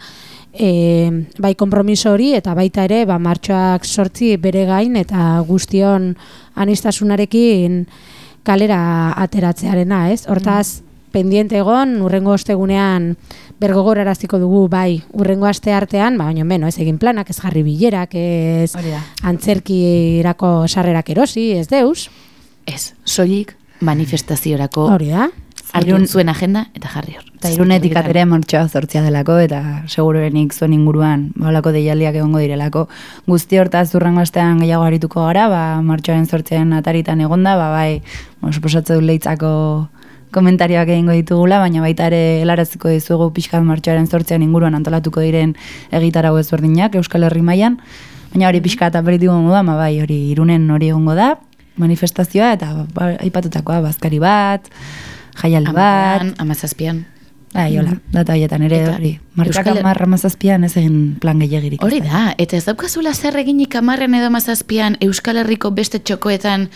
e, bai konpromiso hori eta baita ere ba, martxoak sortzi bere gain eta guztion anistasunarekin kalera ateratzearena, ez? Hortaz, pendiente egon, urrengo ostegunean bergogoraraziko dugu, bai, urrengo aste artean, ba, baina beno, ez egin planak, ez jarri bilerak, ez antzerkirako sarrerak erosi, ez deus, Ez, soilik manifestaziorako hori da. Hartu zuen agenda eta jarri hor. Eta irunetik ere martxoa zortzia delako, eta seguruenik zuen inguruan, balako deialdiak egongo direlako. Guzti hortaz urrengo astean gehiago arituko gara, ba, martxoaren zortzean ataritan egonda, ba, bai, suposatze du leitzako komentarioak egingo ditugula, baina baita ere helaraziko dizugu pixkat martxoaren zortzean inguruan antolatuko diren egitarau ezberdinak Euskal Herri mailan baina hori pixkat aperitibo moduan, ba, bai, hori irunen hori egongo da, manifestazioa eta ba, aipatutakoa bazkari bat, jaialdi bat, Amaran, amazazpian. Bai, hola, data horietan ere hori. Martxoak Euskal- hamar hamazazpian ez egin plan gehiagirik. Hori da, eta ez daukazula zer eginik amarren edo mazazpian Euskal Herriko beste txokoetan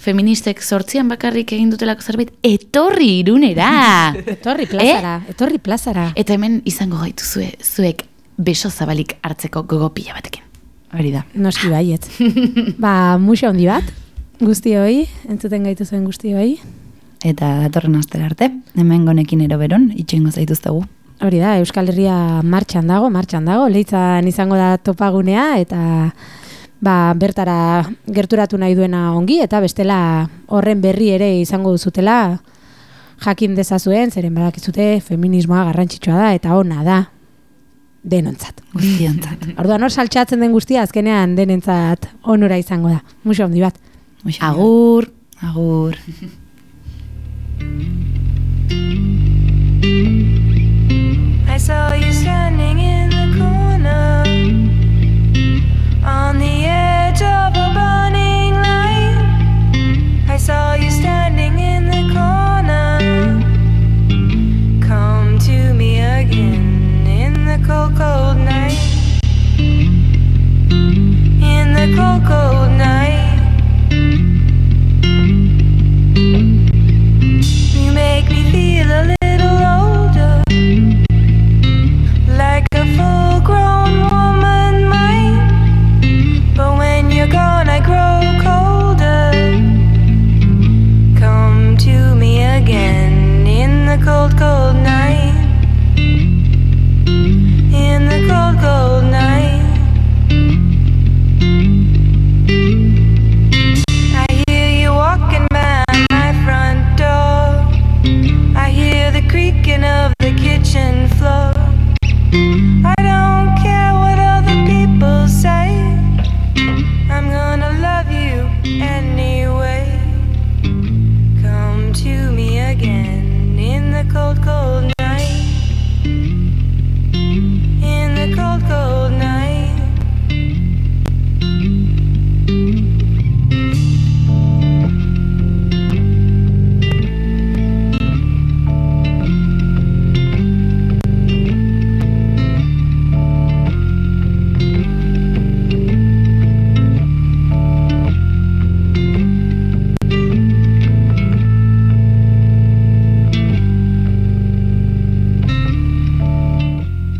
feministek sortzian bakarrik egin dutelako zerbait, etorri irunera! Etorri plazara, etorri plazara. Eta hemen izango gaituzue zuek beso zabalik hartzeko gogo pila batekin. Hori da. Noski baiet. ba, muxa handi bat, guztioi, entzuten gaitu zen guztioi. Eta datorren astera arte, hemen gonekin ero beron, itxengo zaituztegu. Hori da, Euskal Herria martxan dago, martxan dago, leitzan izango da topagunea, eta ba, bertara gerturatu nahi duena ongi, eta bestela horren berri ere izango duzutela jakin dezazuen, zeren badakizute feminismoa garrantzitsua da, eta ona da denontzat. Guztiontzat. Orduan hor saltxatzen den guztia azkenean denentzat onura izango da. Muxo handi bat. Muxo, Agur! Agur. Saw you standing in